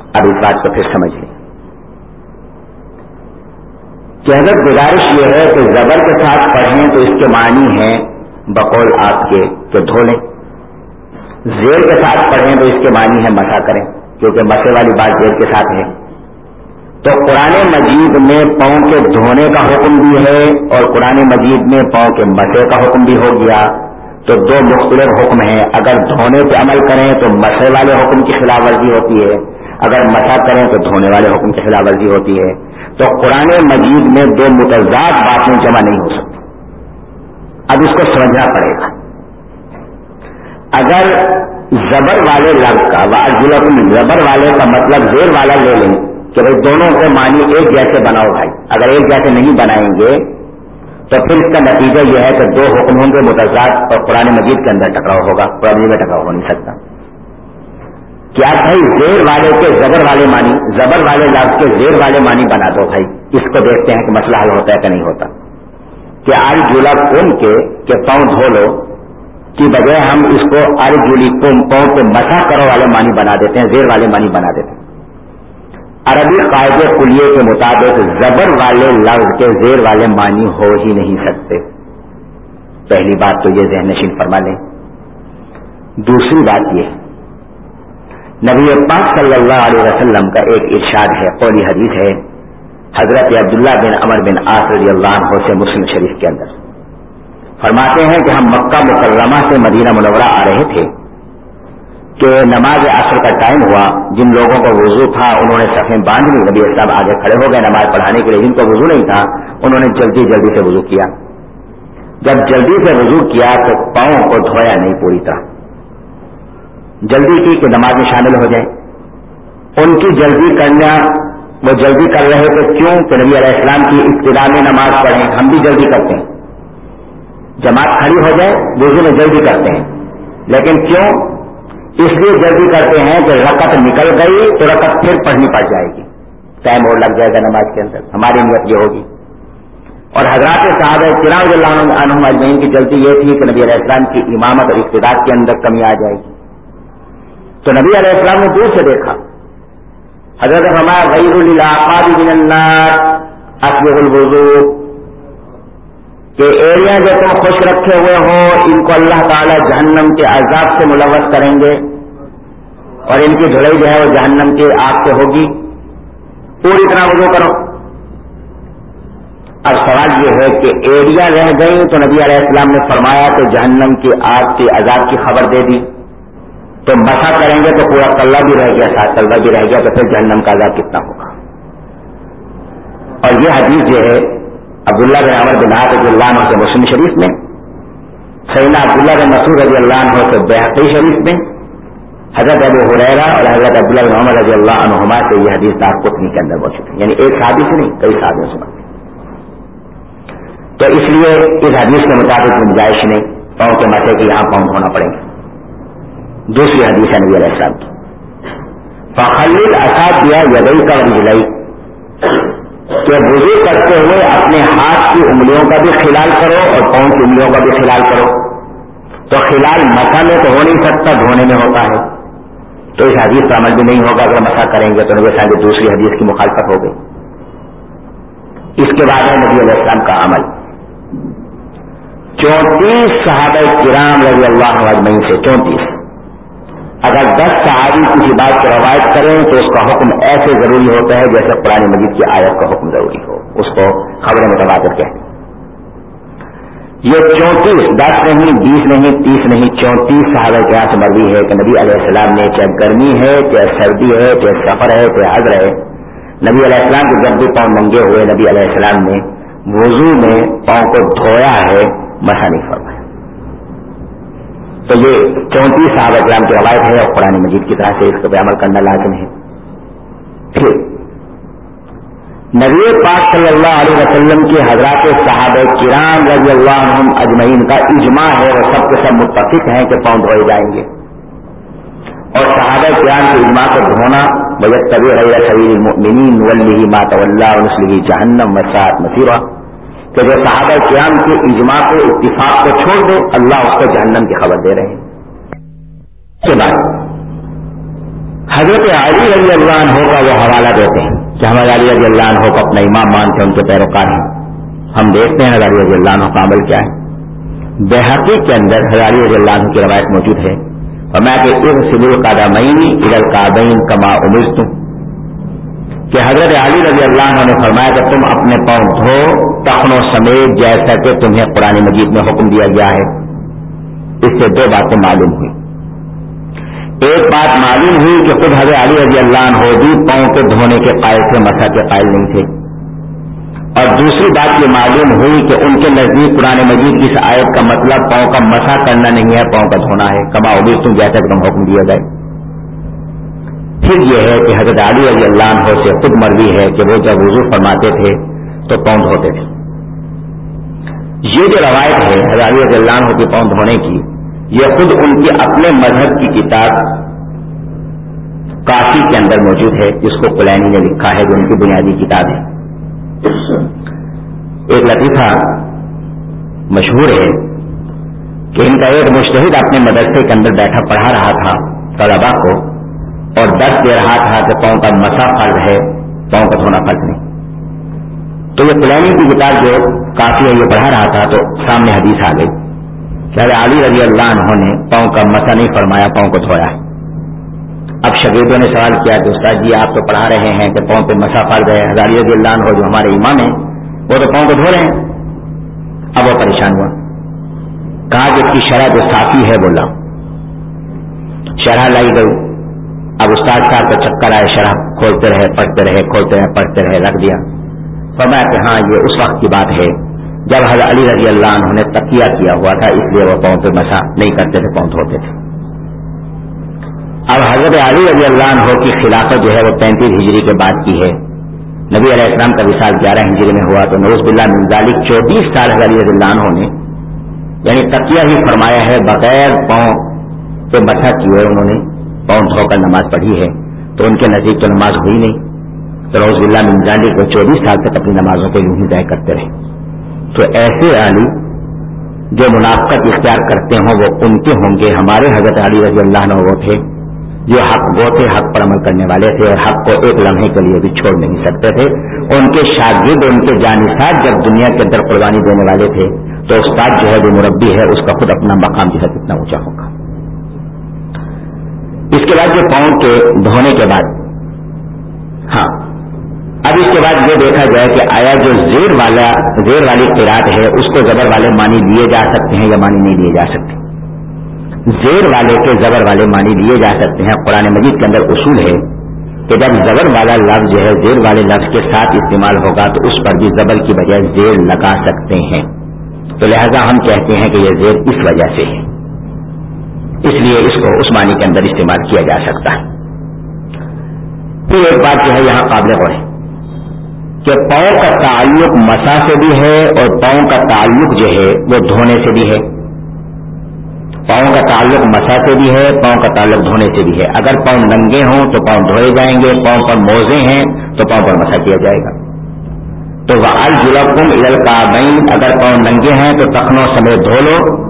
اب اس بات کو پھر سمجھ لیں کہ حضرت گزارش یہ ہے کہ زبر کے ساتھ پڑھیں تو اس کے معنی ہیں بقول آپ کے تو دھو لیں۔ زیر کے ساتھ پڑھیں تو اس کے معنی ہے مسا کریں، کیونکہ مسے والی بات زیر کے ساتھ ہے۔ تو قرآن مجید میں پاؤں کے دھونے کا حکم بھی ہے اور قرآن مجید میں پاؤں کے مسے کا حکم بھی ہو گیا۔ تو دو مختلف حکم ہیں۔ اگر دھونے پہ عمل کریں تو مسے والے حکم کی خلاف ورزی ہوتی ہے۔ اگر مسا کریں تو دھونے والے حکم کی خلاف ورزی ہوتی ہے، تو قرآن مجید میں دو متضاد باتیں جمع نہیں ہو سکتی۔ اب اس کو سمجھنا پڑے گا۔ اگر زبر والے لفظ کا زبر والے کا مطلب زیر والا لے لیں کہ بھائی دونوں کو مانی ایک جیسے بناؤ بھائی، اگر ایک جیسے نہیں بنائیں گے، تو پھر اس کا نتیجہ یہ ہے کہ دو حکم ہوں گے متضاد اور قرآن مجید کے اندر ٹکراؤ ہوگا، قرآن میں ٹکراؤ ہو نہیں سکتا۔ کیا بھائی زیر والے کے زبر والے مانی زبر والے لفظ کے زیر والے مانی بنا دو بھائی۔ اس کو دیکھتے ہیں کہ مسئلہ حل ہوتا ہے کہ نہیں ہوتا۔ کہ آج جولا کون کے کہ پاؤں دھو لو۔ کی بجائے ہم اس کو آر جولی کم پاؤں کے مسا کرو والے مانی بنا دیتے ہیں، زیر والے مانی بنا دیتے ہیں۔ عربی قاعدے کلیے کے مطابق زبر والے لفظ کے زیر والے مانی ہو ہی نہیں سکتے۔ پہلی بات تو یہ ذہن نشین فرما لیں۔ دوسری بات یہ نبی پاک صلی اللہ علیہ وسلم کا ایک ارشاد ہے، قولی حدیث ہے، حضرت عبداللہ بن امر بن آس رضی اللہ عنہ سے مسلم شریف کے اندر۔ فرماتے ہیں کہ ہم مکہ مکرمہ سے مدینہ منورہ آ رہے تھے کہ نماز عصر کا ٹائم ہوا، جن لوگوں کا وضو تھا، انہوں نے سفید باندھ لی، نبی صاحب آگے کھڑے ہو گئے، نماز پڑھانے کے لیے جن کا وضو نہیں تھا، انہوں نے جلدی جلدی سے وضو کیا۔ جب جلدی سے وضو کیا تو پاؤں کو دھویا نہیں، پوری طرح۔ جلدی کی کہ نماز میں شامل ہو جائے۔ ان کی جلدی کرنا، وہ جلدی کر رہے تھے کیوں؟ کہ نبی علیہ السلام کی ابتدا میں نماز پڑھیں، ہم بھی جلدی کرتے ہیں۔ جماعت کھڑی ہو جائے وضو میں جلدی کرتے ہیں۔ لیکن کیوں؟ اس لیے جلدی کرتے ہیں کہ رقط نکل گئی تو رقط پھر پڑھنی پڑ جائے گی۔ ٹائم اور لگ جائے گا نماز کے اندر۔ ہماری نیت یہ ہوگی۔ اور حضرات صاحب چراغ اللہ عنہ اجمعین کی جلدی یہ تھی کہ نبی علیہ السلام کی امامت اور اقتدار کے اندر کمی آ جائے گی۔ تو نبی علیہ السلام نے دور سے دیکھا۔ حضرت ہمارا غیر من النار اصل الوضو کہ ایریا جو تم خوش رکھے ہوئے ہو، ان کو اللہ تعالی جہنم کے عذاب سے ملوث کریں گے اور ان کی دھڑائی جو ہے وہ جہنم کے آگ سے ہوگی۔ پوری طرح وضو کرو۔ اب سوال یہ ہے کہ ایریا رہ گئی تو نبی علیہ السلام نے فرمایا کہ جہنم کی آگ کے عذاب کی خبر دے دی۔ تو مسا کریں گے تو پورا کلّا بھی رہ گیا، ساتھ کلّا بھی رہ گیا، تو پھر جہنم کا عذاب کتنا ہوگا؟ اور یہ حدیث جو ہے، عبداللہ بن عمر بن رضی اللہ عنہ سے مسلم شریف میں، سیدنا عبداللہ بن مسعود رضی اللہ عنہ سے بحقی شریف میں، حضرت ابو حریرا اور حضرت عبداللہ بن عمر رضی اللہ عنہما سے یہ حدیث دار کتنی کے اندر موجود ہے یعنی ایک شادی سے نہیں، کئی شادیوں سے تو اس لیے اس حدیث کے مطابق گنجائش نہیں پاؤں کے مسئلے کی یہاں پاؤں ہونا پڑے گا۔ دوسری حدیث ہے نبی علیہ السلام کی۔ فخل اساد دیا یدئی کا رجلائی کہ وضو کرتے ہوئے اپنے ہاتھ کی انگلیوں کا بھی خلال کرو اور پاؤں کی انگلیوں کا بھی خلال کرو۔ تو خلال مسا میں تو ہو نہیں سکتا، دھونے میں ہوتا ہے۔ تو اس حدیث کا عمل بھی نہیں ہوگا، اگر مسا کریں گے تو نبی صاحب دوسری حدیث کی مخالفت ہو گئی۔ اس کے بعد ہے نبی علیہ السلام کا عمل۔ چونتیس صحابہ کرام رضی اللہ اجمعین سے، چونتیس۔ اگر دس صحابی کسی بات کی روایت کریں تو اس کا حکم ایسے ضروری ہوتا ہے جیسے قرآن مجید کی آیت کا حکم ضروری ہو۔ اس کو خبریں متبادر کہتے ہیں۔ یہ چونتیس، دس نہیں، بیس نہیں، تیس نہیں، چونتیس صحابہ کیا سے مرضی ہے کہ نبی علیہ السلام نے چاہے گرمی ہے، چاہے سردی ہے، چاہے سفر ہے، چاہے حضر ہے، نبی علیہ السلام کے جب بھی پاؤں ننگے ہوئے نبی علیہ السلام نے وضو میں پاؤں کو دھویا ہے، مسا نہیں فرمایا۔ تو یہ چونتیس صحابہ کرام کی روایت ہے اور قرآن مجید کی طرح سے اس کو عمل کرنا لازم ہے۔ پھر نبی پاک صلی اللہ علیہ وسلم کے حضرات صحابہ کرام رضی اللہ عنہم اجمعین کا اجماع ہے اور سب کے سب متفق ہیں کہ پاؤں دھوئے جائیں گے۔ اور صحابہ کرام کے اجماع کو دھونا بجت طبی رہی شبیر منین ولی مات اللہ نسلی جہنم مساط مسیرہ کہ جو صحابہ کرام کے اجماع کو، اتفاق کو چھوڑ دے، اللہ اس کو جہنم کی خبر دے رہے ہیں۔ کے بعد حضرت علی رضی اللہ عنہ کا وہ حوالہ دیتے ہیں کہ ہمارے علی رضی اللہ عنہ کو اپنا امام مانتے ہیں ان کے پیروکار ہیں۔ ہم دیکھتے ہیں حضرت رضی اللہ عنہ کا عمل کیا ہے۔ بحقی کے اندر حضرت رضی اللہ عنہ کی روایت موجود ہے۔ اور میں کہ اس سبل قادہ مئی ادل قادین کما امرس تم کہ حضرت علی رضی اللہ عنہ نے فرمایا کہ تم اپنے پاؤں دھو، تخنوں سمیت جیسا کہ تمہیں قرآن مجید میں حکم دیا گیا ہے۔ اس سے دو باتیں معلوم ہوئی ایک بات معلوم ہوئی کہ خود حضرت علی رضی اللہ عنہ بھی پاؤں کے دھونے کے قائل تھے مسا کے قائل نہیں تھے۔ اور دوسری بات یہ معلوم ہوئی کہ ان کے نزدیک پرانے مجید کی اس آیت کا مطلب پاؤں کا مسا کرنا نہیں ہے، پاؤں کا دھونا ہے، کما عبیر تم جیسا ایک دم حکم دیا جائے پھر یہ ہے کہ حضرت علی رضی اللہ عنہ سے خود مرضی ہے کہ وہ جب وضو فرماتے تھے تو پاؤں دھوتے تھے۔ یہ جو روایت ہے حضرت علی رضی اللہ عنہ کی پاؤں دھونے کی، یہ خود ان کے اپنے مذہب کی کتاب کافی کے اندر موجود ہے، جس کو کلینی نے لکھا ہے، جو ان کی بنیادی کتاب ہے۔ ایک لطیفہ مشہور ہے کہ ان کا ایک مشتحد اپنے مدرسے کے اندر بیٹھا پڑھا رہا تھا طلبا کو۔ اور دس دے رہا تھا پاؤں کا مسا فرض ہے، پاؤں کا دھونا فرض نہیں۔ تو یہ پلانی کی کتاب جو کافی ہے، یہ پڑھا رہا تھا، تو سامنے حدیث آ گئی۔ کہ علی رضی اللہ عنہ نے پاؤں کا مسا نہیں فرمایا، پاؤں کو دھویا۔ اب شگیدوں نے سوال کیا کہ استاد جی آپ تو پڑھا رہے ہیں کہ پاؤں پہ مسا پڑ گئے علی رضی اللہ عنہ جو ہمارے امام ہیں، وہ تو پاؤں کو دھو رہے ہیں۔ اب وہ پریشان ہوا۔ کہا کہ اس کی شرح جو صافی ہے بولا شرح لائی گئی۔ اب استاد صاحب کا چکر آئے، شرح کھولتے رہے، پڑھتے رہے، کھولتے رہے، پڑھتے رہے، رکھ دیا۔ فرمایا کہ ہاں یہ اس وقت کی بات ہے جب حضرت علی رضی اللہ عنہ نے تقیہ کیا ہوا تھا، اس لیے وہ پاؤں پہ مسا نہیں کرتے تھے، پاؤں دھوتے تھے۔ اب حضرت علی رضی اللہ عنہ کی خلافت جو ہے، وہ پینتیس ہجری کے بعد کی ہے۔ نبی علیہ السلام کا وشال گیارہ ہجری میں ہوا، تو نوز بلّہ منظالک چوبیس سال حضرت علی رضی اللہ عنہ نے یعنی تقیہ ہی فرمایا ہے، بغیر پاؤں پہ مسا کیے انہوں نے۔ پاؤں دھو کر نماز پڑھی ہے تو ان کے نزدیک تو نماز ہوئی نہیں۔ تو روز بلّہ منظالک کو چوبیس سال تک اپنی نمازوں کو یوں ہی طے کرتے رہے۔ تو ایسے علی جو منافقت اختیار کرتے ہوں، وہ ان کے ہوں گے۔ ہمارے حضرت علی رضی اللہ عنہ وہ تھے، جو حق وہ تھے، حق پر عمل کرنے والے تھے اور حق کو ایک لمحے کے لیے بھی چھوڑ نہیں سکتے تھے۔ ان کے شاگرد، ان کے جانسات جب دنیا کے اندر قربانی دینے والے تھے، تو استاد جو ہے، جو مربی ہے، اس کا خود اپنا مقام جو ہے، کتنا اونچا ہوگا۔ اس کے بعد جو پاؤں کے دھونے کے بعد۔ ہاں۔ اب اس کے بعد یہ دیکھا جائے کہ آیا جو زیر والا، زیر والی قرآد ہے، اس کو زبر والے مانی لیے جا سکتے ہیں یا مانی نہیں لیے جا سکتے۔ زیر والے کے زبر والے مانی لیے جا سکتے ہیں۔ قرآن مجید کے اندر اصول ہے کہ جب زبر والا لفظ جو ہے، زیر والے لفظ کے ساتھ استعمال ہوگا تو اس پر بھی زبر کی بجائے زیر لگا سکتے ہیں۔ تو لہذا ہم کہتے ہیں کہ یہ زیر اس وجہ سے ہے۔ اس لیے اس کو اس معنی کے اندر استعمال کیا جا سکتا ہے۔ پھر ایک بات جو ہے یہاں قابل غور ہے کہ پاؤں کا تعلق مسا سے بھی ہے اور پاؤں کا تعلق جو ہے وہ دھونے سے بھی ہے۔ پاؤں کا تعلق مسا سے بھی ہے، پاؤں کا تعلق دھونے سے بھی ہے۔ اگر پاؤں ننگے ہوں تو پاؤں دھوئے جائیں گے، پاؤں پر موزے ہیں تو پاؤں پر مسا کیا جائے گا۔ تو وہ الجلکم ادل اگر پاؤں ننگے ہیں تو تخنوں سمیت دھو لو۔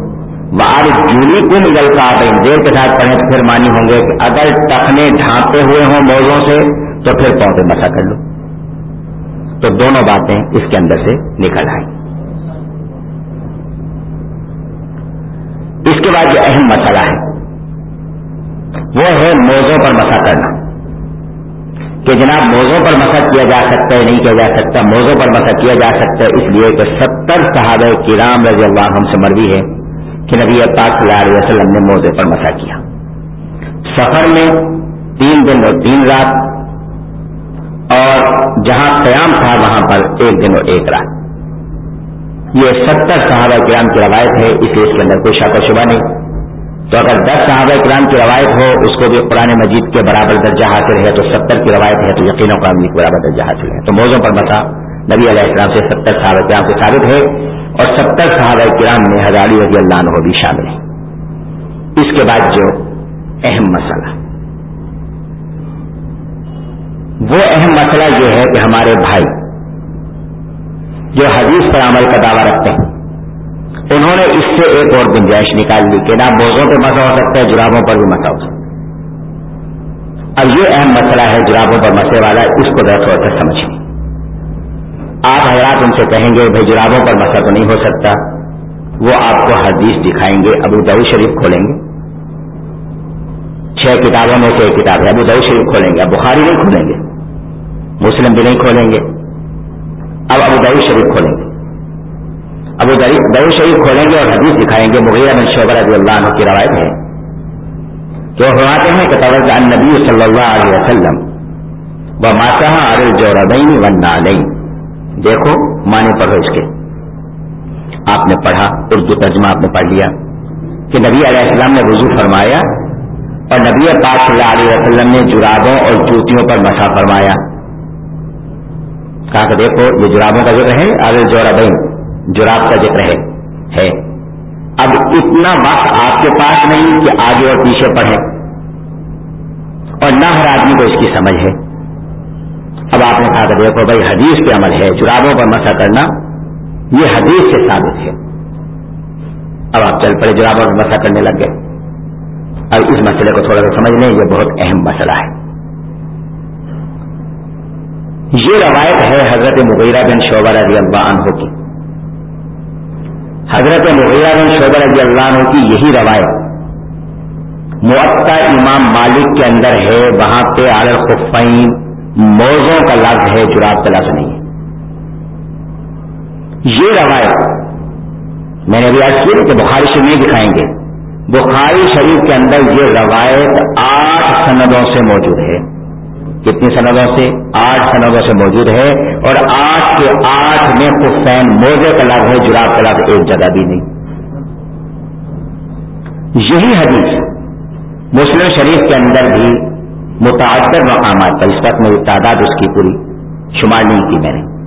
بار جولی کو نکل کا آپ دیر کے ساتھ پڑھیں تو پھر مانی ہوں گے کہ اگر ٹکنے ڈھانپے ہوئے ہوں موزوں سے، تو پھر پاؤں پہ مسا کر لو۔ تو دونوں باتیں اس کے اندر سے نکل آئیں۔ اس کے بعد جو اہم مسئلہ ہے، وہ ہے موزوں پر مسا کرنا۔ کہ جناب موزوں پر مسا کیا جا سکتا ہے، نہیں کیا جا سکتا؟ موزوں پر مسا کیا جا سکتا ہے، اس لیے کہ ستر صحابہ کرام رضی اللہ عنہ سے مروی ہے۔ کہ نبی پاک صلی اللہ علیہ وسلم نے موزے پر مسا کیا۔ سفر میں تین دن اور تین رات اور جہاں قیام تھا وہاں پر ایک دن اور ایک رات۔ یہ ستر صحابہ کرام کی روایت ہے، اس لیے اس کے اندر کوئی شاق و شبہ نہیں۔ تو اگر دس صحابہ کرام کی روایت ہو، اس کو بھی قرآن مجید کے برابر درجہ حاصل ہے، تو ستر کی روایت ہے، تو یقین و قابل کے برابر درجہ حاصل ہے۔ تو موزوں پر مسا، نبی علیہ السلام سے ستر صحابہ کرام سے ثابت ہے اور ستر صحابہ کرام میں ہزاری رضی اللہ عنہ بھی شامل ہے اس کے بعد جو اہم مسئلہ۔ وہ اہم مسئلہ یہ ہے کہ ہمارے بھائی جو حدیث پر عمل کا دعویٰ رکھتے ہیں، انہوں نے اس سے ایک اور گنجائش نکال لی کہ نہ بوزوں پہ مسا ہو سکتا ہے، جرابوں پر بھی مسا ہو سکتا ہے۔ اب یہ اہم مسئلہ ہے، جرابوں پر مسے والا اس کو ذرا تھوڑا سا سمجھیں۔ آپ حضرات ان سے کہیں گے، بھائی جرابوں پر مسا تو نہیں ہو سکتا. وہ آپ کو حدیث دکھائیں گے، ابو دعو شریف کھولیں گے۔ چھ کتابوں میں سے ایک کتاب ہے، ابو دعو شریف کھولیں گے، اب بخاری نہیں کھولیں گے، مسلم بھی نہیں کھولیں گے۔ اب ابو دعو شریف کھولیں گے۔ ابو دعو شریف کھولیں گے اور حدیث دکھائیں گے۔ مغیرہ بن شعبہ رضی اللہ عنہ کی روایت ہے۔ تو فرماتے ہیں کہ توجہ نبی صلی اللہ علیہ وسلم و ماتہ ارل جوربین و نالین دیکھو مانے پڑھو اس کے۔ آپ نے پڑھا، اردو ترجمہ آپ نے پڑھ لیا۔ کہ نبی علیہ السلام نے وضو فرمایا اور نبی پاک صلی اللہ علیہ وسلم نے جرابوں اور جوتیوں پر مسا فرمایا۔ کہا کہ دیکھو، یہ جرابوں کا ذکر ہے ارل جوربین جراب کا ذکر ہے اب اتنا وقت آپ کے پاس نہیں کہ آگے اور پیچھے پڑھے اور نہ ہر آدمی کو اس کی سمجھ ہے۔ اب آپ نے کہا کہ دیکھو بھائی حدیث پہ عمل ہے، جرابوں پر مسا کرنا، یہ حدیث سے ثابت ہے۔ اب آپ چل پڑے جرابوں پر مسا کرنے لگ گئے۔ اب اس مسئلے کو تھوڑا سا سمجھ لیں، یہ بہت اہم مسئلہ ہے۔ یہ روایت ہے حضرت مغیرہ بن شعبہ رضی اللہ عنہ کی۔ حضرت مغیرہ بن شعبہ رضی اللہ عنہ کی یہی روایت۔ معطا امام مالک کے اندر ہے، وہاں پہ عالر خفین موزوں کا لفظ ہے جراب کا لفظ نہیں۔ یہ روایت میں نے ابھی آج کی کہ بخاری شریف نہیں دکھائیں گے۔ بخاری شریف کے اندر یہ روایت آٹھ سندوں سے موجود ہے۔ کتنی سندوں سے؟ آٹھ سندوں سے موجود ہے۔ اور آٹھ کے آٹھ میں حسین موزے کا لفظ ہے، جراب کا لفظ ایک جگہ بھی نہیں۔ یہی حدیث مسلم شریف کے اندر بھی متعدد مقامات پر، اس وقت میری تعداد اس کی پوری شمار نہیں کی میں نے۔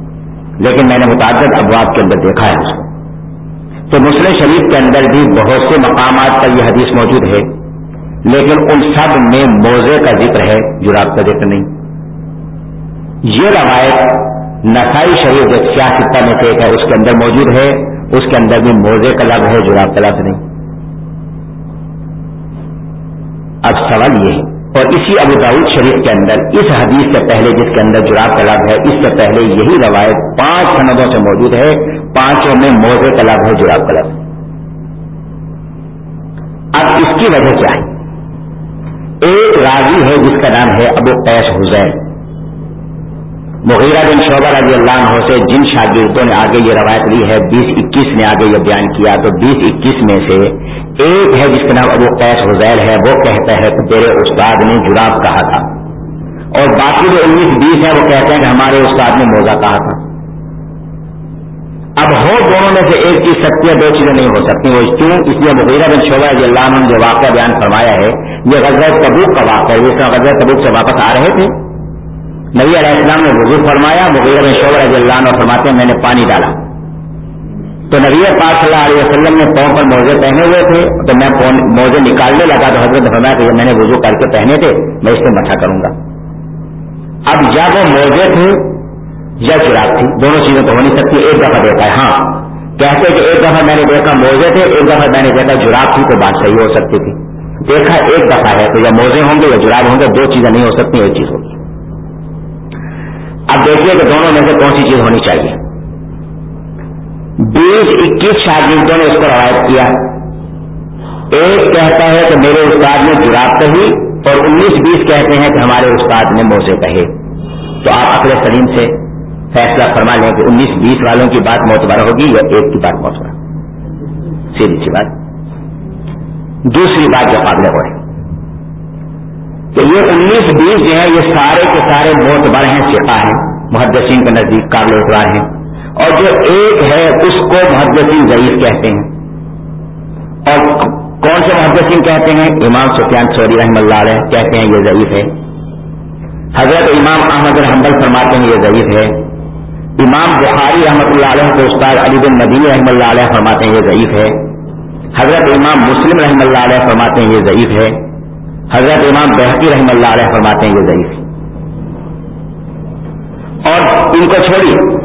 لیکن میں نے متعدد ابواب کے اندر دیکھا ہے اس کو۔ تو مسلم شریف کے اندر بھی بہت سے مقامات پر یہ حدیث موجود ہے، لیکن ان سب میں موزے کا ذکر ہے جراب کا ذکر نہیں۔ یہ روایت نسائی شریف جو سیاستہ میں ایک ہے، اس کے اندر موجود ہے، اس کے اندر بھی موزے کا لفظ ہے جراب کا لفظ نہیں۔ اب سوال یہ ہے اور اسی ابو داود شریف کے اندر، اس حدیث سے پہلے جس کے اندر جراب کا لفظ ہے، اس سے پہلے یہی روایت پانچ سندوں سے موجود ہے، پانچوں میں موزے کا لفظ ہے جراب کا لفظ۔ اب اس کی وجہ کیا ہے؟ ایک راضی ہے جس کا نام ہے ابو قیس حسین۔ مغیرہ بن شعبہ رضی اللہ عنہ سے جن شاگردوں نے آگے یہ روایت لی ہے، بیس اکیس نے آگے یہ بیان کیا، تو بیس اکیس میں سے ایک ہے جس کا نام ابو قیس حزیل ہے، وہ کہتا ہے کہ تیرے استاد نے جراب کہا تھا۔ اور باقی جو انیس بیس ہے وہ کہتے ہیں کہ ہمارے استاد نے موزہ کہا تھا۔ اب ہو دونوں میں سے ایک چیز سکتی ہے، دو چیزیں نہیں ہو سکتی۔ وہ کیوں؟ اس لیے مغیرہ بن شعبہ رضی اللہ عنہ جو واقعہ بیان فرمایا ہے، یہ غزہ تبوک کا واقعہ ہے، جس طرح غزہ تبوک سے واپس آ رہے تھے۔ نبی علیہ السلام نے وضو فرمایا مغیرہ بن شعبہ رضی اللہ عنہ فرماتے ہیں، میں نے پانی ڈالا۔ تو نبی پاک صلی اللہ علیہ وسلم نے پاؤں پر موزے پہنے ہوئے تھے، تو میں موزے نکالنے لگا، تو حضرت فرمایا کہ میں نے وضو کر کے پہنے تھے، میں اس سے مٹھا کروں گا۔ اب جب وہ موزے تھے، یا چراغ تھی، دونوں چیزیں تو ہو نہیں سکتی، ایک دفعہ دیتا ہے۔ ہاں کہتے کہ ایک دفعہ میں نے دیکھا موزے تھے، ایک دفعہ میں نے دیکھا جراب تھی، تو بات صحیح ہو سکتی تھی۔ دیکھا ایک دفعہ ہے، تو یا موزے ہوں گے یا جراب ہوں گے، دو چیزیں نہیں ہو سکتی، ایک چیز ہوگی۔ اب دیکھیے کہ دونوں میں سے کون سی چیز ہونی چاہیے۔ بیس اکیس شاگردوں نے اس کو روایت کیا۔ ایک کہتا ہے کہ میرے استاد نے جراب کہی اور انیس بیس کہتے ہیں کہ ہمارے استاد نے موزے کہے۔ تو آپ اپنے سلیم سے فیصلہ فرما لیں کہ انیس بیس والوں کی بات موتبر ہوگی یا ایک کی بات موتبر سیدھی سی بات۔ دوسری بات جو قابل ہو کہ یہ انیس بیس جو ہے، یہ سارے کے سارے موتبر ہیں سکھا ہیں، محدثین کے نزدیک قابل اعتبار ہیں۔ اور جو ایک ہے، اس کو محدثین ضعیف کہتے ہیں۔ اور کون سے محدثین کہتے ہیں؟ امام سفیان سوری رحم اللہ علیہ کہتے ہیں یہ ضعیف ہے۔ حضرت امام احمد الحمد فرماتے ہیں یہ ضعیف ہے۔ امام بخاری رحمۃ اللہ علیہ کے استاد علی بن نبی رحم اللہ علیہ فرماتے ہیں یہ ضعیف ہے۔ حضرت امام مسلم رحم اللہ علیہ فرماتے ہیں یہ ضعیف ہے۔ حضرت امام بحقی رحم اللہ علیہ فرماتے ہیں یہ ضعیف۔ اور ان کو چھوڑیے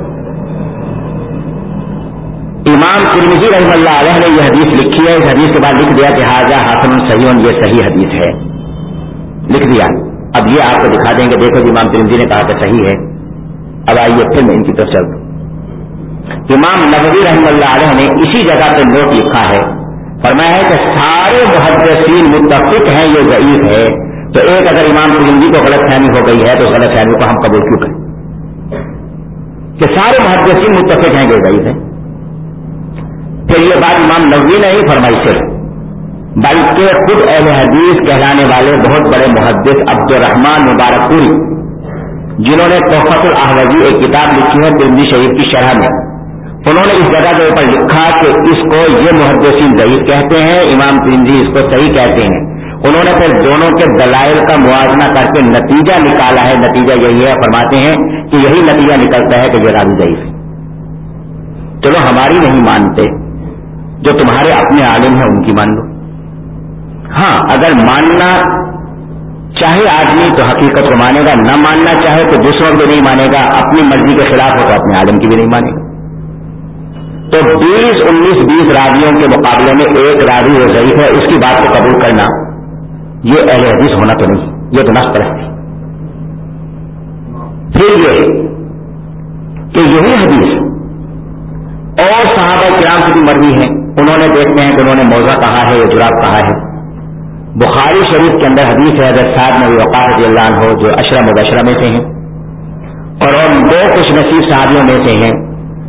امام ترمزی رحم اللہ علیہ نے یہ حدیث لکھی ہے۔ اس حدیث کے بعد لکھ دیا کہ حاضہ حاصل صحیح، یہ صحیح حدیث ہے۔ لکھ دیا۔ اب یہ آپ کو دکھا دیں گے۔ دیکھو جی، امام ترمزی نے کہا کہ صحیح ہے۔ اب آئیے پھر میں ان کی طرف چل دوں امام نبوی رحم اللہ علیہ نے اسی جگہ پہ نوٹ لکھا ہے۔ فرمایا ہے کہ سارے محدثین متفق ہیں، یہ ضعیف ہے۔ تو ایک اگر امام ترمزی کو غلط فہمی ہو گئی ہے، تو غلط فہمی کو ہم قبول کیوں کریں؟ کہ سارے محدثین متفق ہیں، یہ ضعیف ہے۔ پھر یہ بات امام نوی نے ہی فرمائی صرف۔ بلکہ خود اہل حدیث کہلانے والے بہت بڑے محدث عبد الرحمان مبارک پوری، جنہوں نے توفت الحوضی ایک کتاب لکھی ہے دلی شریف کی شرح میں۔ انہوں نے اس جگہ کے اوپر لکھا کہ اس کو یہ محدثین ضعیف کہتے ہیں، امام تنجی اس کو صحیح کہتے ہیں۔ انہوں نے پھر دونوں کے دلائل کا موازنہ کر کے نتیجہ نکالا ہے۔ نتیجہ یہی ہے، فرماتے ہیں کہ یہی نتیجہ نکلتا ہے کہ یہ راوی ضعیف ہے۔ چلو ہماری نہیں مانتے، جو تمہارے اپنے عالم ہیں ان کی مان لو۔ ہاں اگر ماننا چاہے آدمی تو حقیقت کو مانے گا، نہ ماننا چاہے تو دوسروں کو نہیں مانے گا، اپنی مرضی کے خلاف ہو تو اپنے عالم کی بھی نہیں مانے گا۔ تو بیس، انیس، بیس راویوں کے مقابلے میں ایک راوی وہ ضعیف ہے، اس کی بات کو قبول کرنا، یہ اہل حدیث ہونا تو نہیں، یہ تو نس ہے۔ پھر یہ کہ یہی حدیث اور صحابہ کرام کی بھی مرضی ہے انہوں نے دیکھتے ہیں کہ انہوں نے موزہ کہا ہے یا جراب کہا ہے۔ بخاری شریف کے اندر حدیث ہے اگر صاحب میں وقار رضی اللہ ہو جو اشرا مبشرہ میں سے ہیں، اور ان دو خوش نصیب صحابیوں میں سے ہیں۔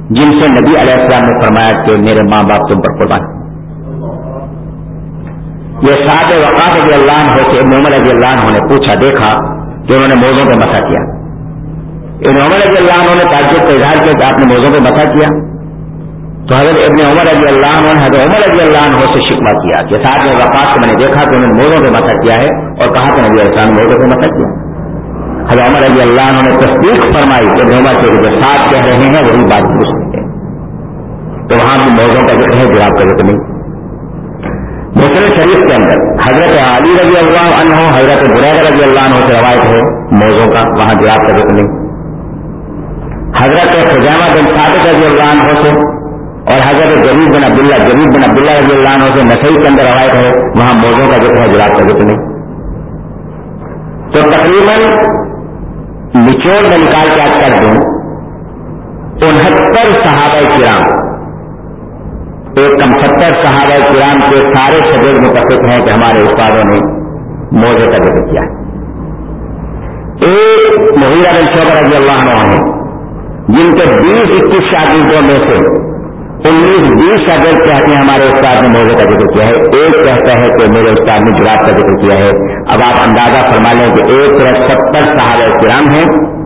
جن سے نبی علیہ السلام نے فرمایا کہ میرے ماں باپ تم پر قربان یہ سات وقار رضی اللہ ہو سے محمد رضی اللہ نے پوچھا، دیکھا کہ انہوں نے موزوں پہ مسا کیا۔ محمد رضی اللہ عنہ نے تعجب کا اظہار کیا کہ آپ نے موزوں پہ مسا کیا۔ تو حضرت ابن عمر رضی اللہ عنہ نے حضرت عمر رضی اللہ عنہ سے شکوا کیا کہ ساتھ میں کو میں نے دیکھا کہ انہوں نے موزوں پہ مسا کیا ہے اور کہا کہ نبی السلام موزوں پہ مسا کیا۔ حضرت عمر رضی اللہ عنہ نے تصدیق فرمائی ابن عمر کے جو ساتھ کہہ رہے ہیں وہی بات درست ہے تو وہاں بھی موزوں کا ذکر ہے جراب کا ذکر نہیں۔ مسلم شریف کے اندر حضرت علی رضی اللہ عنہ، حضرت برید رضی اللہ عنہ سے روایت ہے موزوں کا وہاں جراب کا ذکر نہیں۔ حضرت خجامہ بن صادق رضی اللہ عنہ سے اور حضرت جبید بن عبداللہ جبید بن عبداللہ رضی اللہ عنہ سے نسائی کے اندر روایت ہے، وہاں موزوں کا ذکر ہے جراب کا ذکر نہیں۔ تو تقریباً نچوڑ میں نکال کے آج کر دوں، انہتر صحابہ کرام، ایک کم ستر صحابہ کرام کے سارے شدید متفق ہیں کہ ہمارے استادوں نے موزے کا ذکر کیا ایک محیرہ بن شوبر رضی اللہ عنہ ہیں، جن کے بیس اکیس شاگردوں میں سے انیس بیس شاگرد کہتے ہیں ہمارے استاد نے موزے کا ذکر کیا ہے، ایک کہتا ہے کہ میرے استاد نے جراب کا ذکر کیا ہے۔ اب آپ اندازہ فرما لیں کہ ایک طرف ستر صحابہ کرام ہیں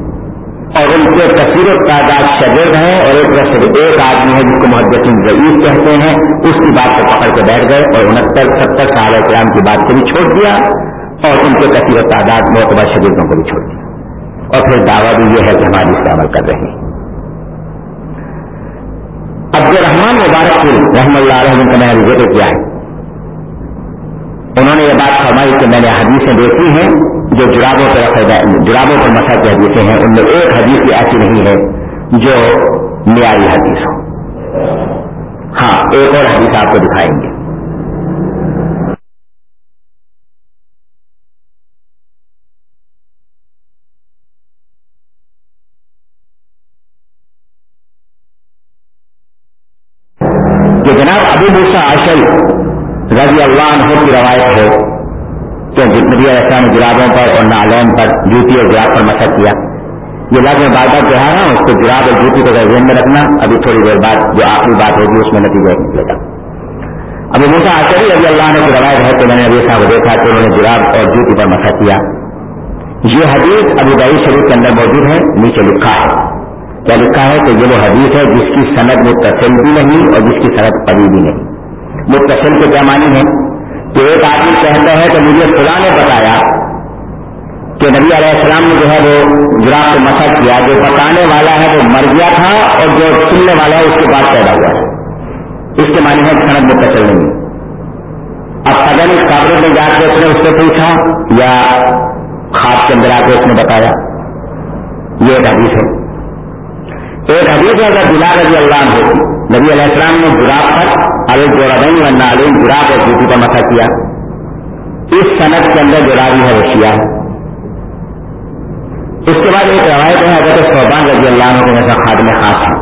اور ان کے تصویر تعداد شگرد ہیں اور ایک طرف سے ایک آدمی ہے جس کو محدثین ضعیف کہتے ہیں۔ اس کی بات کو پکڑ کے بیٹھ گئے اور انہتر ستر صحابہ کرام کی بات کو بھی چھوڑ دیا اور ان کے تصویر تعداد معتبر شگردوں کو بھی چھوڑ دیا۔ اور پھر دعویٰ بھی یہ ہے کہ ہماری اس کا عمل کر رہے ہیں۔ عبد الرحمان مبارک پور رحم اللہ علیہ کا میں نے ذکر کیا ہے۔ انہوں نے یہ بات فرمائی کہ میں نے حدیثیں دیکھی ہیں جو جرابوں پر جرابوں پر مسا کی حدیثیں ہیں۔ ان میں ایک حدیث بھی ایسی نہیں ہے جو معیاری حدیث ہو۔ ہاں ایک اور حدیث آپ کو دکھائیں گے۔ کہ جناب ابو موسا آشل رضی اللہ عنہ کی روایت ہے کہ نبی علیہ السلام جرابوں پر اور نالین پر جوتی اور جراب پر مسق کیا۔ یہ لفظ میں بار بار کہہ رہا ہوں اس کو جراب اور جوتی کو ذہن میں رکھنا، ابھی تھوڑی دیر بعد جو آخری بات ہوگی، اس میں نتیجہ نکلے گا۔ ابھی موسا آشری رضی اللہ عنہ کی روایت ہے کہ میں نے ابھی صاحب دیکھا کہ انہوں نے جراب اور جوتی پر مسق کیا۔ یہ حدیث ابو دعی شریف کے اندر موجود ہے، نیچے لکھا ہے۔ کیا لکھا ہے کہ یہ وہ حدیث ہے جس کی صنعت متصل بھی نہیں اور جس کی صنعت پڑی بھی نہیں۔ متصل کے کیا معنی ہے کہ ایک آدمی کہتا ہے کہ مجھے خدا نے بتایا کہ نبی علیہ السلام نے جو ہے وہ جراب کو مسا کیا، جو بتانے والا ہے وہ مر گیا تھا اور جو سننے والا ہے اس کے بعد پیدا ہوا ہے۔ اس کے معنی ہے صنعت متصل نہیں۔ اب سدن اس قابل میں جا کے اس نے اس سے پوچھا، یا خاص کے اندر آ کے اس نے بتایا؟ یہ ایک حدیث ہے۔ ایک حدیث ہے اگر بلا رضی اللہ عنہ، نبی علیہ السلام نے جراب پر الگ جوڑا ورنہ علیم اور جوتی کا مسا کیا۔ اس صنعت کے اندر جو راوی ہے وہ ہے۔ اس کے بعد ایک روایت ہے اگر صوبان رضی اللہ عنہ کے جیسا خادم خاص ہے۔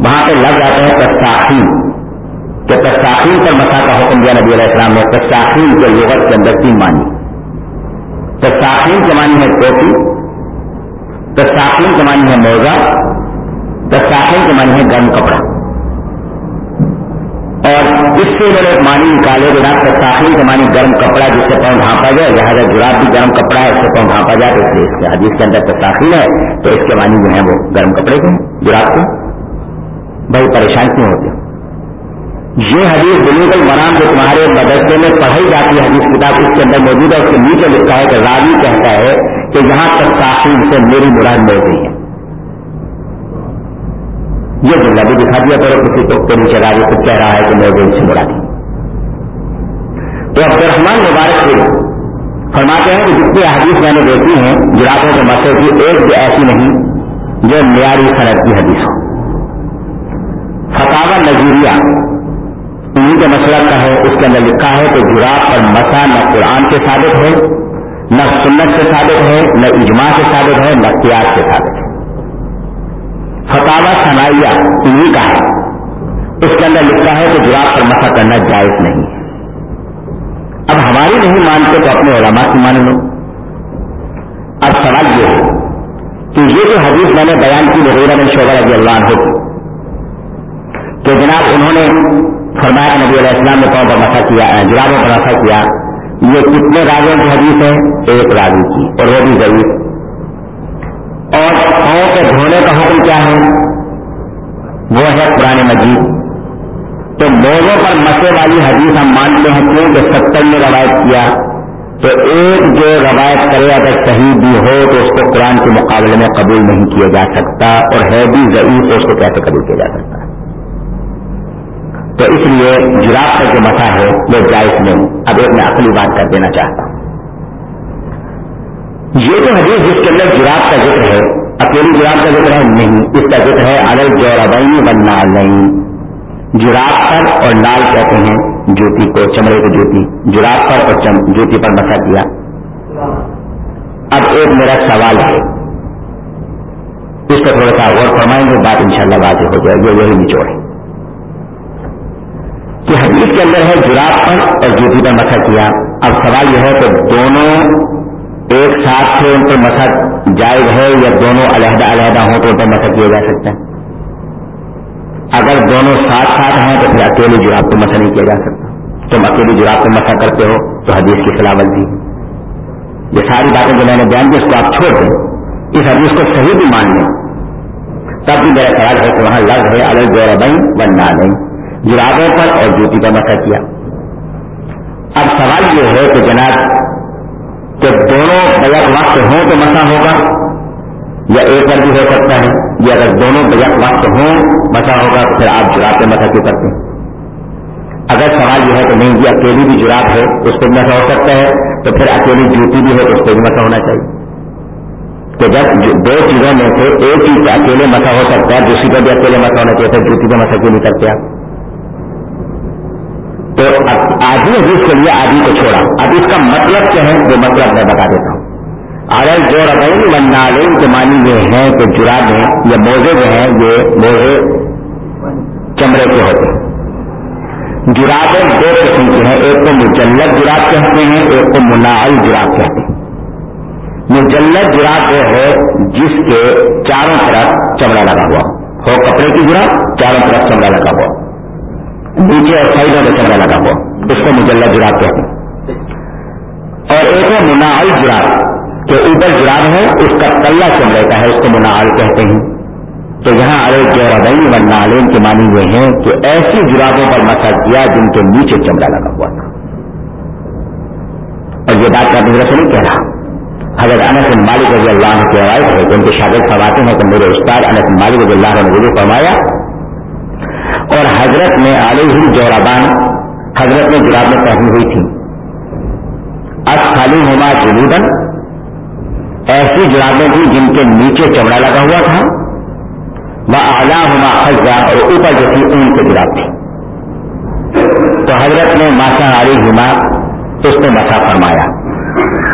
وہاں پہ لگ جاتے ہیں تستاخین۔ کہ تستاخین پر مسا کا حکم دیا نبی علیہ السلام نے، تستاخین کے لغت کے اندر تین مانی تستاخین کے معنی ہے ٹوپی تستاخین کے معنی ہے موزہ دستاخین کے معنی ہے گرم کپڑا۔ اور اس سے میرے مانی نکالے بنا تستاخین کے معنی گرم کپڑا جس سے پاؤں ڈھانپا جائے، لہٰذا جراب بھی گرم کپڑا ہے، اس سے پاؤں ڈھانپا جائے، تو اس لیے اس کے حدیث کے اندر تستاخین ہے، تو اس کے معنی جو ہے وہ گرم کپڑے کے جراب کے بھائی پریشان کیوں ہوتے یہ حدیث بلوغ المرام جو تمہارے مدرسے میں پڑھائی جاتی ہے، حدیث کتاب اس کے اندر موجود ہے، اس کے نیچے لکھا ہے کہ راوی کہتا ہے کہ یہاں تک تاخیر سے میری مراد مل گئی ہے۔ یہ جملہ بھی دکھا دیا کرو کسی کو کے نیچے راجی کو کہہ رہا ہے کہ میں دل سے مرادی تو عبد الرحمان مبارک سے فرماتے ہیں کہ جتنی حدیث میں نے دیکھی ہیں جرابوں کے مسئلے کی ایک بھی ایسی نہیں جو معیاری صنعت کی حدیث ہو۔ فتح نظیریہ انہیں کے مسئلہ کا ہے، اس کے اندر لکھا ہے کہ جراب پر مسا نہ قرآن سے ثابت ہے نہ سنت سے ثابت ہے، نہ اجماع سے ثابت ہے، نہ قیاس سے ثابت ہے۔ فتح سنائیا انہیں کا ہے۔ اس کے اندر لکھا ہے کہ جراب پر مسا کرنا جائز نہیں۔ اب ہماری نہیں مانتے تو اپنے علماء کی مان لو اب سوال یہ ہے کہ یہ جو حدیث میں نے بیان کی وہ میں شعبہ رضی اللہ عنہ کہ جناب انہوں نے فرمایا نبی علیہ السلام نے پاؤں پر مسا کیا، جرابوں پر مسا کیا۔ یہ کتنے راگوں کی حدیث ہے؟ ایک راگی کی، اور وہ بھی ضرور اور پاؤں کے دھونے کا حکم کیا ہے؟ وہ ہے پرانے مجید۔ تو موزوں پر مسے والی حدیث ہم مانتے ہیں کیوں کہ ستر میں روایت کیا۔ تو ایک جو روایت کرے اگر صحیح بھی ہو، تو اس کو قرآن کے مقابلے میں قبول نہیں کیا جا سکتا، اور ہے بھی ضعیف، تو اس کو کیسے قبول کیا جا سکتا؟ تو اس لیے جراب کا جو مسا ہے وہ جائز نہیں۔ اب ایک میں اصلی بات کر دینا چاہتا ہوں۔ یہ جو حدیث جس کے اندر جراب کا ذکر ہے، اکیلی جراب کا ذکر ہے نہیں، اس کا ذکر ہے الگ جوربین بننا نہیں جراب پر اور لال کہتے ہیں جوتی کو، چمڑے کی جوتی۔ جراب پر اور جوتی پر مسا کیا۔ اب ایک میرا سوال ہے۔ اس پر تھوڑا سا غور فرمائیں گے، بات انشاءاللہ واضح ہو جائے گی یہی نچوڑ ہے۔ کہ حدیث کے اندر ہے جراب پر اور جوتی پر مسا کیا۔ اب سوال یہ ہے کہ دونوں ایک ساتھ سے ان پر مسا جائز ہے یا دونوں علیحدہ علیحدہ ہوں تو ان پر مسا کیے جا سکتے ہیں اگر دونوں ساتھ ساتھ ہیں تو پھر اکیلی جراب کو مسا نہیں کیا جا سکتا۔ تم اکیلی جراب کو مسا کرتے ہو تو حدیث کی خلاف ورزی یہ ساری باتیں جو میں نے بیان کی اس کو آپ چھوڑ دیں۔ اس حدیث کو صحیح بھی مان لیں۔ تب بھی میرا خیال ہے کہ وہاں لفظ ہے الگ جو بھائی بن نہ دیں پر اور جوتی کا مسا کیا۔ اب سوال یہ ہے کہ جناب کہ دونوں بیک وقت ہوں تو مسا ہوگا یا ایک پر بھی ہو سکتا ہے؟ یا اگر دونوں بیک وقت ہوں مسا ہوگا تو پھر آپ جراب پہ مسا کیوں کرتے ہیں؟ اگر سوال یہ ہے کہ نہیں جی اکیلی بھی جراب ہے، اس پہ مسا ہو سکتا ہے، تو پھر اکیلی جوتی بھی ہو تو اس پہ بھی مسا ہونا چاہیے۔ تو جب دو چیزوں میں سے ایک چیز اکیلے مسا ہو سکتا ہے، دوسری پر بھی اکیلے مسا ہونا چاہیے جوتی پہ مسا کیوں نہیں کرتے آپ؟ تو آدھی حدیث کے لیے آدھی کو چھوڑا۔ اب اس کا مطلب کیا ہے؟ وہ مطلب میں بتا دیتا ہوں۔ ارل جو ربئی ونالین کے معنی یہ ہے کہ جرابیں یا موزے جو ہیں یہ موزے چمڑے کے ہوتے ہیں۔ جرابیں دو قسم کے ہیں۔ ایک کو مجلد جراب کہتے ہیں، ایک کو مناعل جراب کہتے ہیں۔ مجلد جراب وہ ہے، جس کے چاروں طرف چمڑا لگا ہوا۔ ہو کپڑے کی جراب چاروں طرف چمڑا لگا ہوا۔ نیچے اور سائڈوں میں چمڑا لگا ہوا۔ اس کو مجلد جراب کہتے ہیں۔ اور ایک ہے مناعل جراب کہ اوپر جراب ہے، اس کا کلّا چمڑے کا ہے، اس کو منال کہتے ہیں۔ تو یہاں ارے جوربئی و نالین کے معنی یہ ہیں کہ ایسی جرابوں پر مسا کیا جن کے نیچے چمڑا لگا ہوا تھا۔ اور یہ بات کا سے نہیں کہہ رہا۔ حضرت انس مالک رضی اللہ عنہ کی روایت ہے۔ کہ ان کے شاگرد فرماتے ہیں کہ میرے استاد انس مالک رضی اللہ نے فرمایا اور حضرت میں علیہ جورابان، حضرت میں جراب میں پہنی ہوئی تھی۔ اب خالی ہوما جلودن ایسی جرابیں تھیں جن کے نیچے چمڑا لگا ہوا تھا۔ وہ اعلیٰ ہونا خزا اور اوپر جو تھی اون کے جراب تھی۔ تو حضرت نے ماسا علی ہما اس نے مسا فرمایا۔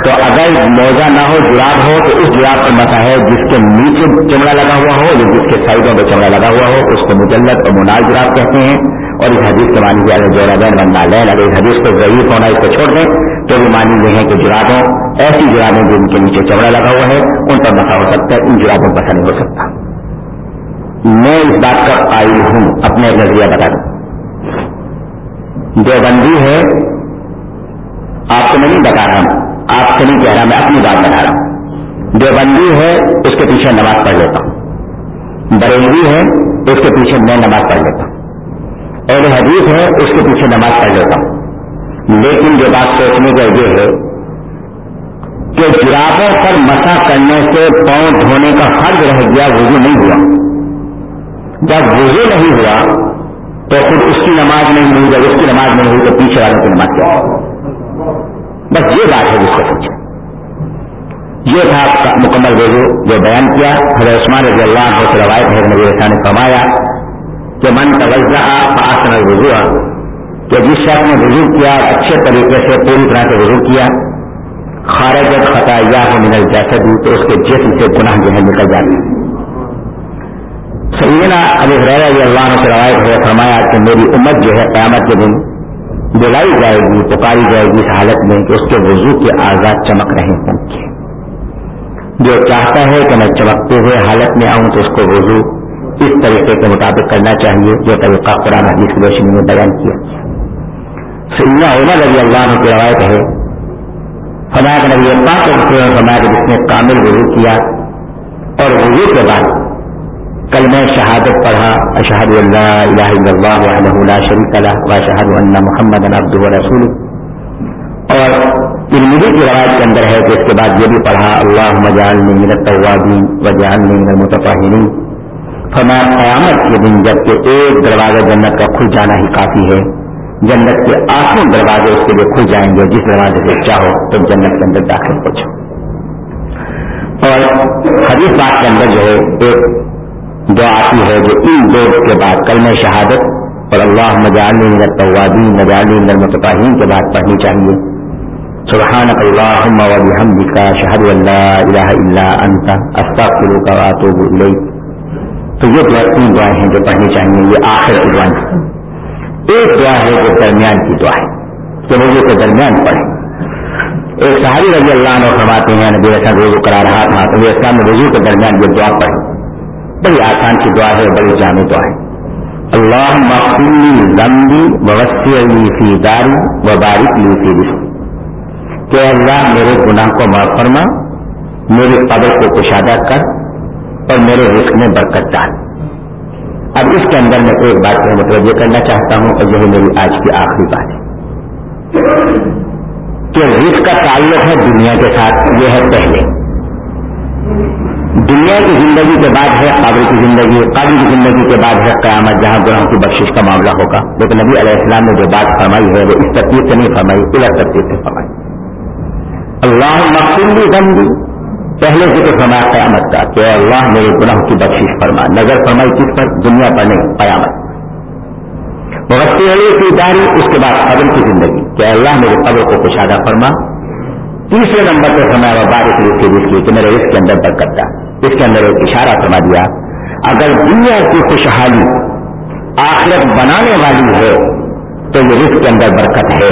تو اگر موزہ نہ ہو، جراب ہو، تو اس جراب پر مسا ہے جس کے نیچے چمڑا لگا ہوا ہو یا جس کے سائڈوں میں چمڑا لگا ہوا ہو، اس کو مجلت اور منال جراب کہتے ہیں۔ اور اس حدیث کے معنی اگر جو ربین بننا لین اگر اس حدیث کو ضعیف ہونا اس کو چھوڑ دیں، تو بھی معنی یہ ہے کہ جرابوں، ایسی جرابیں جن کے نیچے چمڑا لگا ہوا ہے، ان پر مسا ہو سکتا ہے، ان جرابوں پر نہیں ہو سکتا۔ میں اس بات کا آئی ہوں، اپنے نظریہ بتا دوں۔ جو بندی ہے آپ کو میں نہیں بتا رہا ہوں، آپ سے نہیں کہہ رہا میں اپنی بات بتا رہا ہوں۔ جو بندی ہے، اس کے پیچھے نماز پڑھ لیتا ہوں۔ بریلوی ہے، اس کے پیچھے میں نماز پڑھ لیتا ہوں۔ اہل حدیث ہے، اس کے پیچھے نماز پڑھ لیتا ہوں۔ لیکن جو بات سوچنے کا یہ ہے کہ جرابوں پر مسا کرنے سے پاؤں دھونے کا فرض رہ گیا، وضو نہیں ہوا۔ جب وضو نہیں ہوا، تو خود اس کی نماز نہیں ہوئی، جب اس کی نماز نہیں ہوئی، تو پیچھے والوں کی نماز کیا؟ بس یہ بات ہے جس کو سوچے یہ تھا مکمل وضو جو بیان کیا۔ حضرت عثمان رضی اللہ عنہ سے روایت ہے نبی رسا نے فرمایا کہ من توجہ آسن الوضو کہ جس شخص نے وضو کیا اچھے طریقے سے پوری طرح سے وضو کیا خارج خطا یا ہو من الجسد، تو اس کے جسم سے گناہ جو ہے نکل جاتی سیدنا ابھی رضی اللہ عنہ سے روایت ہے، فرمایا کہ میری امت جو ہے قیامت کے دن بلائی جائے گی، پکاری جائے گی اس حالت میں کہ اس کے وضو کے آزاد چمک رہے ہوں گے۔ جو چاہتا ہے کہ میں چمکتے ہوئے حالت میں آؤں تو اس کو وضو اس طریقے کے مطابق کرنا چاہیے، جو طریقہ قرآن حدیث کی روشنی میں بیان کیا۔ سیدنا عمر رضی اللہ عنہ کی روایت ہے، فرمایا کہ نبی پاک فرمایا کہ جس نے کامل وضو کیا اور وضو کے بعد کل میں شہادت پڑھا، اشہد اللہ الہ الا اللہ وحدہ لا شریک له واشہد ان محمد عبدہ ورسول اور ترمذی کی روایت کے اندر ہے کہ اس کے بعد یہ بھی پڑھا اللہ مجعلنی من التوابین وجعلنی من المتطہرین۔ فرمایا، قیامت کے دن جبکہ ایک دروازہ جنت کا کھل جانا ہی کافی ہے، جنت کے آخری دروازے اس کے لیے کھل جائیں گے، جس دروازے سے چاہو تو جنت کے اندر داخل ہو اور حدیث بات کے اندر جو ہے، ایک دعا آتی ہے جو ان دو کے بعد کل میں شہادت اور اللہ مجالین الطوابین مجالین المتطاہین کے بعد پڑھنی چاہیے۔ سبحان اللہم و بحمدک شہد اللہ الہ الا انت، استغفرک و اتوب الیک۔ تو یہ تین دعائیں ہیں جو پڑھنی چاہیے، یہ آخر کی دعائیں ایک دعا ہے جو درمیان کی دعا ہے، کہ روزے کے درمیان پڑھیں۔ ایک صحابی رضی اللہ عنہ فرماتے ہیں، نبی رسول روزو کرا رہا تھا، تو یہ اسلام رضو کے درمیان یہ دعا پڑھیں۔ بڑی آسان کی دعا ہے، بڑی جامع دعا ہے۔ اللہ مقبولی لمبی وسیع فی داری و بارک لی فی کہ اللہ میرے گناہ کو معاف فرما میرے قبر کو کشادہ کر اور میرے رزق میں برکت ڈال۔ اب اس کے اندر میں ایک بات میں متوجہ مطلب کرنا چاہتا ہوں اور یہی میری آج کی آخری بات ہے۔ کہ رزق کا تعلق ہے دنیا کے ساتھ، یہ ہے پہلے۔ دنیا کی زندگی کے بعد ہے قابل کی زندگی قابل کی زندگی کے بعد ہے، قیامت جہاں گناہوں کی بخشش کا معاملہ ہوگا۔ لیکن نبی علیہ السلام نے جو بات فرمائی ہے، وہ اس ترتیب سے نہیں فرمائی الگ ترتیب سے فرمائی۔ اللہ مقصولی بندی پہلے ذکر فرمایا قیامت کا، کہ اللہ میرے گناہ کی بخشش فرما۔ نظر فرمائی کس پر؟ دنیا پر نہیں، قیامت۔ بغتی علی کی داری اس کے بعد قبر کی زندگی۔ کہ اللہ میرے قبر کو کشادہ فرما۔ تیسرے نمبر پہ فرمایا بارش لیے کی رزق کہ میرے رزق کے اندر برکت تھا اس کے اندر ایک اشارہ فرما دیا، اگر دنیا کی خوشحالی آخرت بنانے والی ہے، تو یہ رزق کے اندر برکت ہے۔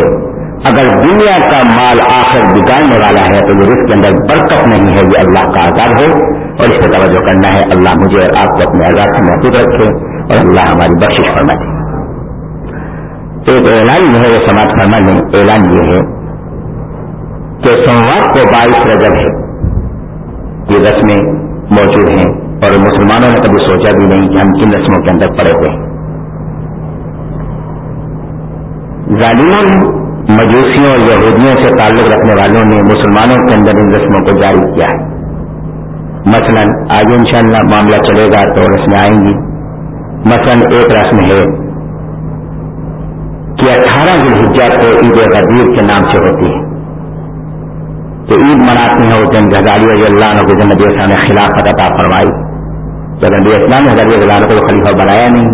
اگر دنیا کا مال آخر بگاڑنے والا ہے، تو یہ رزق کے اندر برکت نہیں ہے، یہ اللہ کا آزاد ہو اور اس پہ توجہ کرنا ہے، اللہ مجھے اور آپ کو اپنے آزاد سے محفوظ رکھے اور اللہ ہماری بخش فرما دے ایک اعلان جو ہے وہ سماج فرما لیں اعلان یہ ہے کہ سوموار کو بائیس رجب ہے۔ یہ رسمیں موجود ہیں اور مسلمانوں نے کبھی سوچا بھی نہیں کہ ہم کن رسموں کے اندر پڑے ہوئے ظالموں، مجوسیوں اور یہودیوں سے تعلق رکھنے والوں نے مسلمانوں کے اندر ان رسموں کو جاری کیا ہے۔ مثلا آگے انشاءاللہ معاملہ چلے گا تو رسمیں آئیں گی۔ مثلا، ایک رسم ہے کہ اٹھارہ ذلحجہ کو عید غدیر کے نام سے ہوتی ہے۔ تو عید مناتے ہیں اس دن غزالی رضی اللہ عنہ کے نبی اسلام نے خلافت عطا فرمائی۔ تو نبی اسلام نے رضی اللہ عنہ کو خلیفہ بنایا نہیں،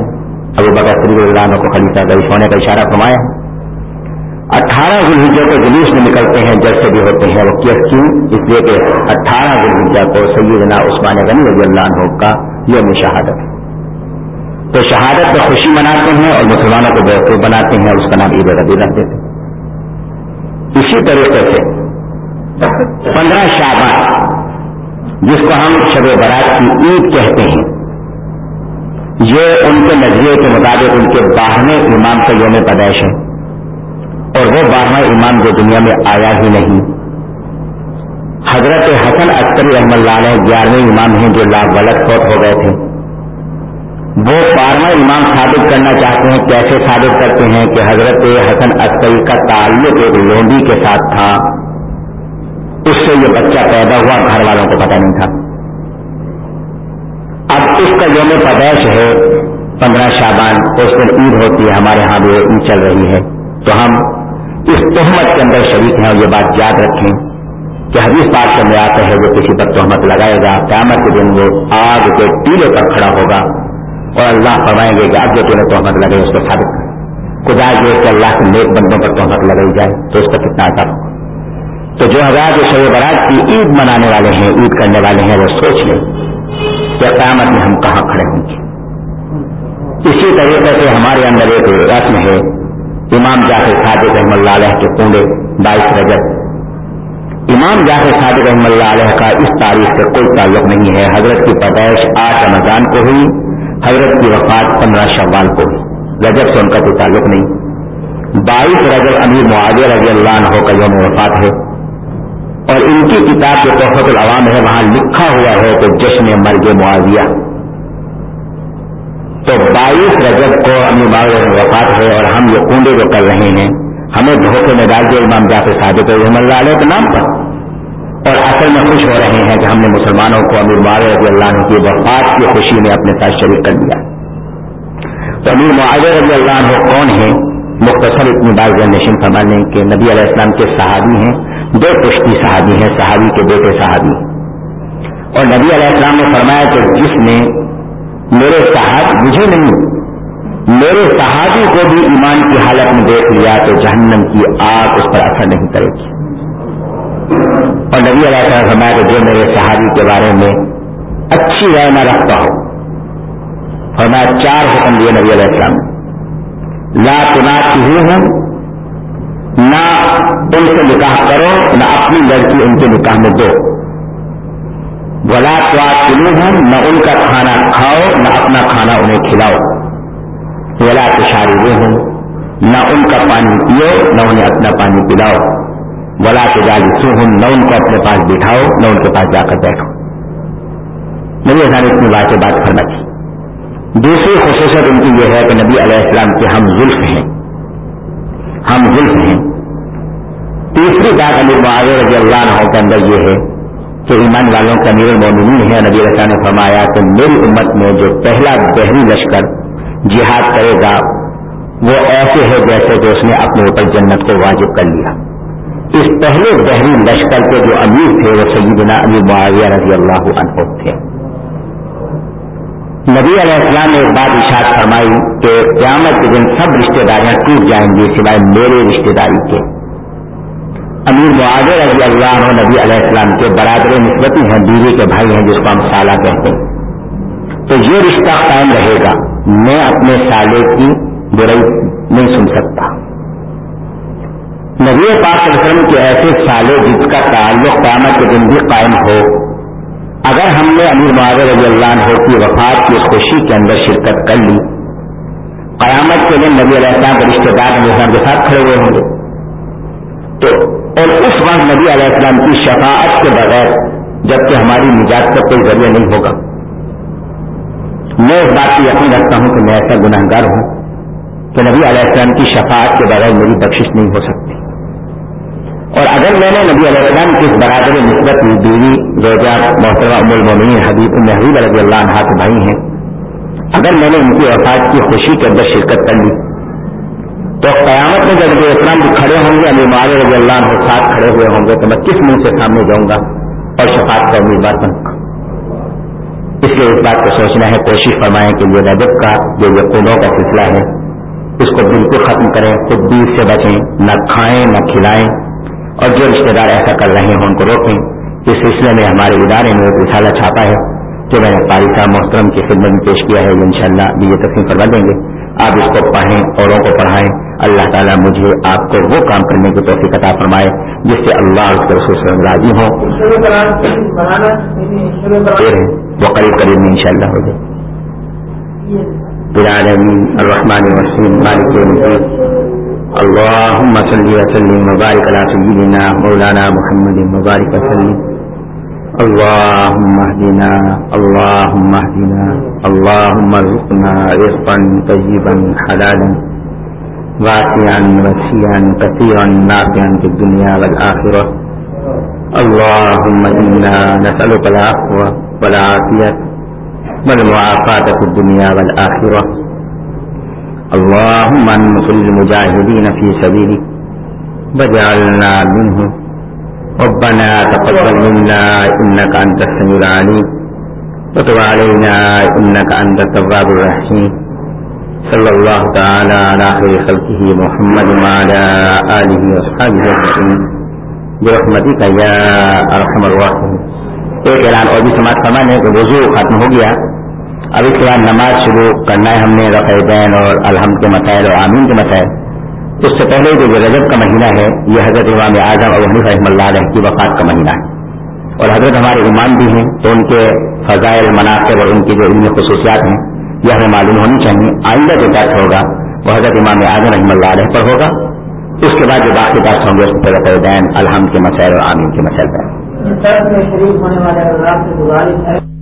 ابو بکر رضی اللہ عنہ کو خلیفہ کا ہونے کا اشارہ فرمایا۔ اٹھارہ ذلحجہ کو جلوس میں نکلتے ہیں جب سے بھی ہوتے ہیں۔ وہ کیس کیوں اس لیے کہ اٹھارہ ذلحجہ کو سیدنا عثمان غنی رضی اللہ عنہ کا یہ شہادت ہے تو شہادت میں خوشی مناتے ہیں اور مسلمانوں کو بیوقوف بناتے ہیں اس کا نام عید ربی رکھ دیتے اسی طریقے سے پندرہ شابان جس کو ہم شب برات کی عید کہتے ہیں، یہ ان کے نظریے کے مطابق ان کے باہریں امام کا یوم پیدائش ہے۔ اور وہ بارہواں امام جو دنیا میں آیا ہی نہیں۔ حضرت حسن اختری رحم اللہ علیہ گیارہویں امام ہیں جو لاکھ غلط فوت ہو گئے تھے۔ وہ بارہواں امام ثابت کرنا چاہتے ہیں، کیسے ثابت کرتے ہیں کہ حضرت حسن اختری کا تعلق ایک لونڈی کے ساتھ تھا۔ اس سے یہ بچہ پیدا ہوا، گھر والوں کو پتہ نہیں تھا۔ اب اس کا یوم پیدائش ہے، پندرہ شابان اس دن عید ہوتی ہے، ہمارے ہاں بھی عید چل رہی ہے۔ تو ہم اس تہمت کے اندر شریک ہیں اور یہ بات یاد رکھیں کہ حدیث پاک کے میں آتا ہے وہ کسی پر تہمت لگائے گا، قیامت کے دن وہ آگ کے ٹیلے پر کھڑا ہوگا اور اللہ فرمائیں گے کہ اب جو تمہیں تہمت لگے، اس کو ثابت کریں خدا یہ کہ اللہ کے نیک بندوں پر تہمت لگائی جائے، تو اس کا کتنا اثر ہوگا۔ تو جو حضرات جو شب برات کی عید منانے والے ہیں، عید کرنے والے ہیں، وہ سوچ لیں کہ قیامت میں ہم کہاں کھڑے ہوں گے۔ اسی طریقے سے ہمارے اندر ایک رسم ہے، امام جافر صادق رحم اللہ علیہ کے کنڈے بائیس رجب۔ امام جافر صادق رحم اللہ علیہ کا اس تاریخ سے کوئی تعلق نہیں ہے۔ حضرت کی پیدائش آٹھ رمضان کو ہوئی، حضرت کی وفات پندرہ شوال کو ہوئی۔ رجب سے ان کا کوئی تعلق نہیں۔ بائیس رجب امیر معاذ رضی اللہ عنہ کا یوم وفات ہے۔ اور ان کی کتاب جو تحفت العوام ہے، وہاں لکھا ہوا ہے کہ جشن مرگ معاویہ۔ تو بائیس رجب کو امی باغ وفات ہے اور ہم یہ کنڈے جو کر رہے ہیں، ہمیں دھوکے میں ڈال دیا امام جافر صادق رحم اللہ علیہ کے نام پر۔ اور اصل میں خوش ہو رہے ہیں کہ ہم نے مسلمانوں کو امیر معاذ رضی اللہ عنہ کی وفات کی خوشی میں اپنے ساتھ شریک کر دیا۔ تو امیر معاذ رضی اللہ عنہ کون ہیں؟ مختصر اتنی بار جنریشن فرمانے کے نبی علیہ السلام کے صحابی ہیں، دو پشتی صحابی ہیں، صحابی کے بیٹے صحابی۔ اور نبی علیہ السلام نے فرمایا کہ جس نے میرے صحابی، مجھے نہیں، میرے صحابی کو بھی ایمان کی حالت میں دیکھ لیا تو جہنم کی آگ اس پر اثر نہیں کرے گی۔ اور نبی علیہ السلام نے فرمایا کہ جو میرے صحابی کے بارے میں اچھی رائے نہ رکھتا ہو، فرمایا چار حکم دیے نبی علیہ السلام لا تنات ہوں نہ ان سے نکاح کرو، نہ اپنی لڑکی ان کے نکاح میں دو۔ بلا سواد ہوں نہ ان کا کھانا کھاؤ، نہ اپنا کھانا انہیں کھلاؤ۔ بلا تشاری ہوں نہ ان کا پانی پیو، نہ انہیں اپنا پانی پلاؤ۔ بلا کے جالسو ہوں نہ ان کو اپنے پاس بٹھاؤ، نہ ان کے پاس جا کر بیٹھو۔ میری ہزار اتنی باتیں بات کرنا تھی دوسری خصوصیت ان کی یہ ہے کہ نبی علیہ السلام کے ہم زلف ہیں۔ ہم ظلم ہیں۔ تیسری بات امیر معاویہ رضی اللہ عنہ کے اندر یہ ہے کہ ایمان والوں کا امیر مومنین ہے نبی رسا نے فرمایا کہ میری امت میں جو پہلا بحری لشکر جہاد کرے گا، وہ ایسے ہے جیسے کہ اس نے اپنے اوپر جنت کو واجب کر لیا۔ اس پہلے بحری لشکر کے جو امیر تھے، وہ سیدنا امیر معاویہ رضی اللہ عنہ تھے۔ نبی علیہ السلام نے ایک بات اشاعت فرمائی کہ قیامت کے دن سب رشتے داریاں ٹوٹ جائیں گی سوائے میرے رشتے داری کے۔ امیر معاذر رضی اللہ عنہ نبی علیہ السلام کے برادر نسبتی ہیں، بیوی کے بھائی ہیں، جس کو ہم سالہ کہتے ہیں۔ تو یہ رشتہ قائم رہے گا۔ میں اپنے سالے کی برائی نہیں سن سکتا۔ نبی پاک وسلم کے ایسے سالے جس کا تعلق قیامت کے دن بھی قائم ہو اگر ہم نے امیر معاذ رضی اللہ عنہ کی وفات کی خوشی کے اندر شرکت کر لی، قیامت کے دن نبی علیہ السلام کے رشتے دار السلام کے ساتھ کھڑے ہوئے ہوں گے۔ تو، اور اس وقت نبی علیہ السلام کی شفاعت کے بغیر جبکہ ہماری نجات کا کوئی ذریعہ نہیں ہوگا۔ میں اس بات کی یقین رکھتا ہوں کہ میں ایسا گناہ گار ہوں کہ نبی علیہ السلام کی شفاعت کے بغیر میری بخش نہیں ہو سکتی۔ اور اگر میں نے نبی علیہ السلام کی اس برادر نسبت میں بیوی روزہ محترمہ ام المومنین، حبیب محبوب رضی اللہ عنہ کے بھائی ہیں، اگر میں نے ان کی وفات کی خوشی کے اندر شرکت کر لی، تو قیامت میں جب اسلام کھڑے ہوں گے ابھی مار رضی اللہ عنہ ساتھ کھڑے ہوئے ہوں گے، تو میں کس منہ سے سامنے جاؤں گا اور شفاعت کا امیدوار بن اس لیے اس بات کو سوچنا ہے، کوشش فرمائیں کہ یہ رجب کا جو یقینوں کا سلسلہ ہے۔ اس کو بالکل ختم کریں، خود بیس سے بچیں، نہ کھائیں، نہ کھلائیں۔ اور جو رشتے دار ایسا کر رہے ہیں ان کو روکیں۔ اس سلسلے میں ہمارے ادارے میں ایک رسالہ چھاپا ہے جو میں نے پاری صاحب محترم کی خدمت میں پیش کیا ہے۔ ان شاء اللہ بھی یہ تقسیم کروا دیں گے۔ آپ اس کو پڑھیں، اوروں کو پڑھائیں۔ اللہ تعالیٰ مجھے آپ کو وہ کام کرنے کی توفیق عطا فرمائے جس سے اللہ اس کے رسول سے راضی ہوں۔ وہ قریب قریب میں ان شاء اللہ ہو جائے الرحمن الرحیم، مالک اللهم صل وسلم وبارك على سيدنا مولانا محمد مبارك وسلم. اللهم اهدنا اللهم اهدنا، اللهم ارزقنا رزقا طيبا حلالا، واسعا وسيعا كثيرا نافعا في الدنيا والآخرة. اللهم إنا نسألك العفو والعافية والمعافاة في الدنيا والآخرة. اللهم انصر المجاهدين في سبيلك وجعلنا منهم. ربنا تقبل منا انك انت السميع العليم. وتب علينا انك انت التواب الرحيم. صلى الله تعالى على خير خلقه محمد وعلى اله واصحابه اجمعين برحمتك يا ارحم الراحمين. ایک اعلان اور بھی سماعت فرمانے کہ وضو ختم ہو گیا۔ اب اس کے بعد نماز شروع کرنا ہے ہم نے رفع اور الحمد کے مسائل اور آمین کے مسائل۔ اس سے پہلے جو رجب کا مہینہ ہے، یہ حضرت امام اعظم اور حنیف رحم اللہ علیہ کی وفات کا مہینہ ہے۔ اور حضرت ہمارے ایمان بھی ہیں، تو ان کے فضائل مناسب اور ان کی جو علم خصوصیات ہیں، یہ ہمیں معلوم ہونی چاہیے۔ آئندہ جو درد ہوگا، وہ حضرت امام اعظم رحم اللہ علیہ پر ہوگا۔ اس کے بعد جو باقی درس ہوں گے، اس پر رفع الحمد کے مسائل اور آمین کے مسائل میں شریف ہونے والے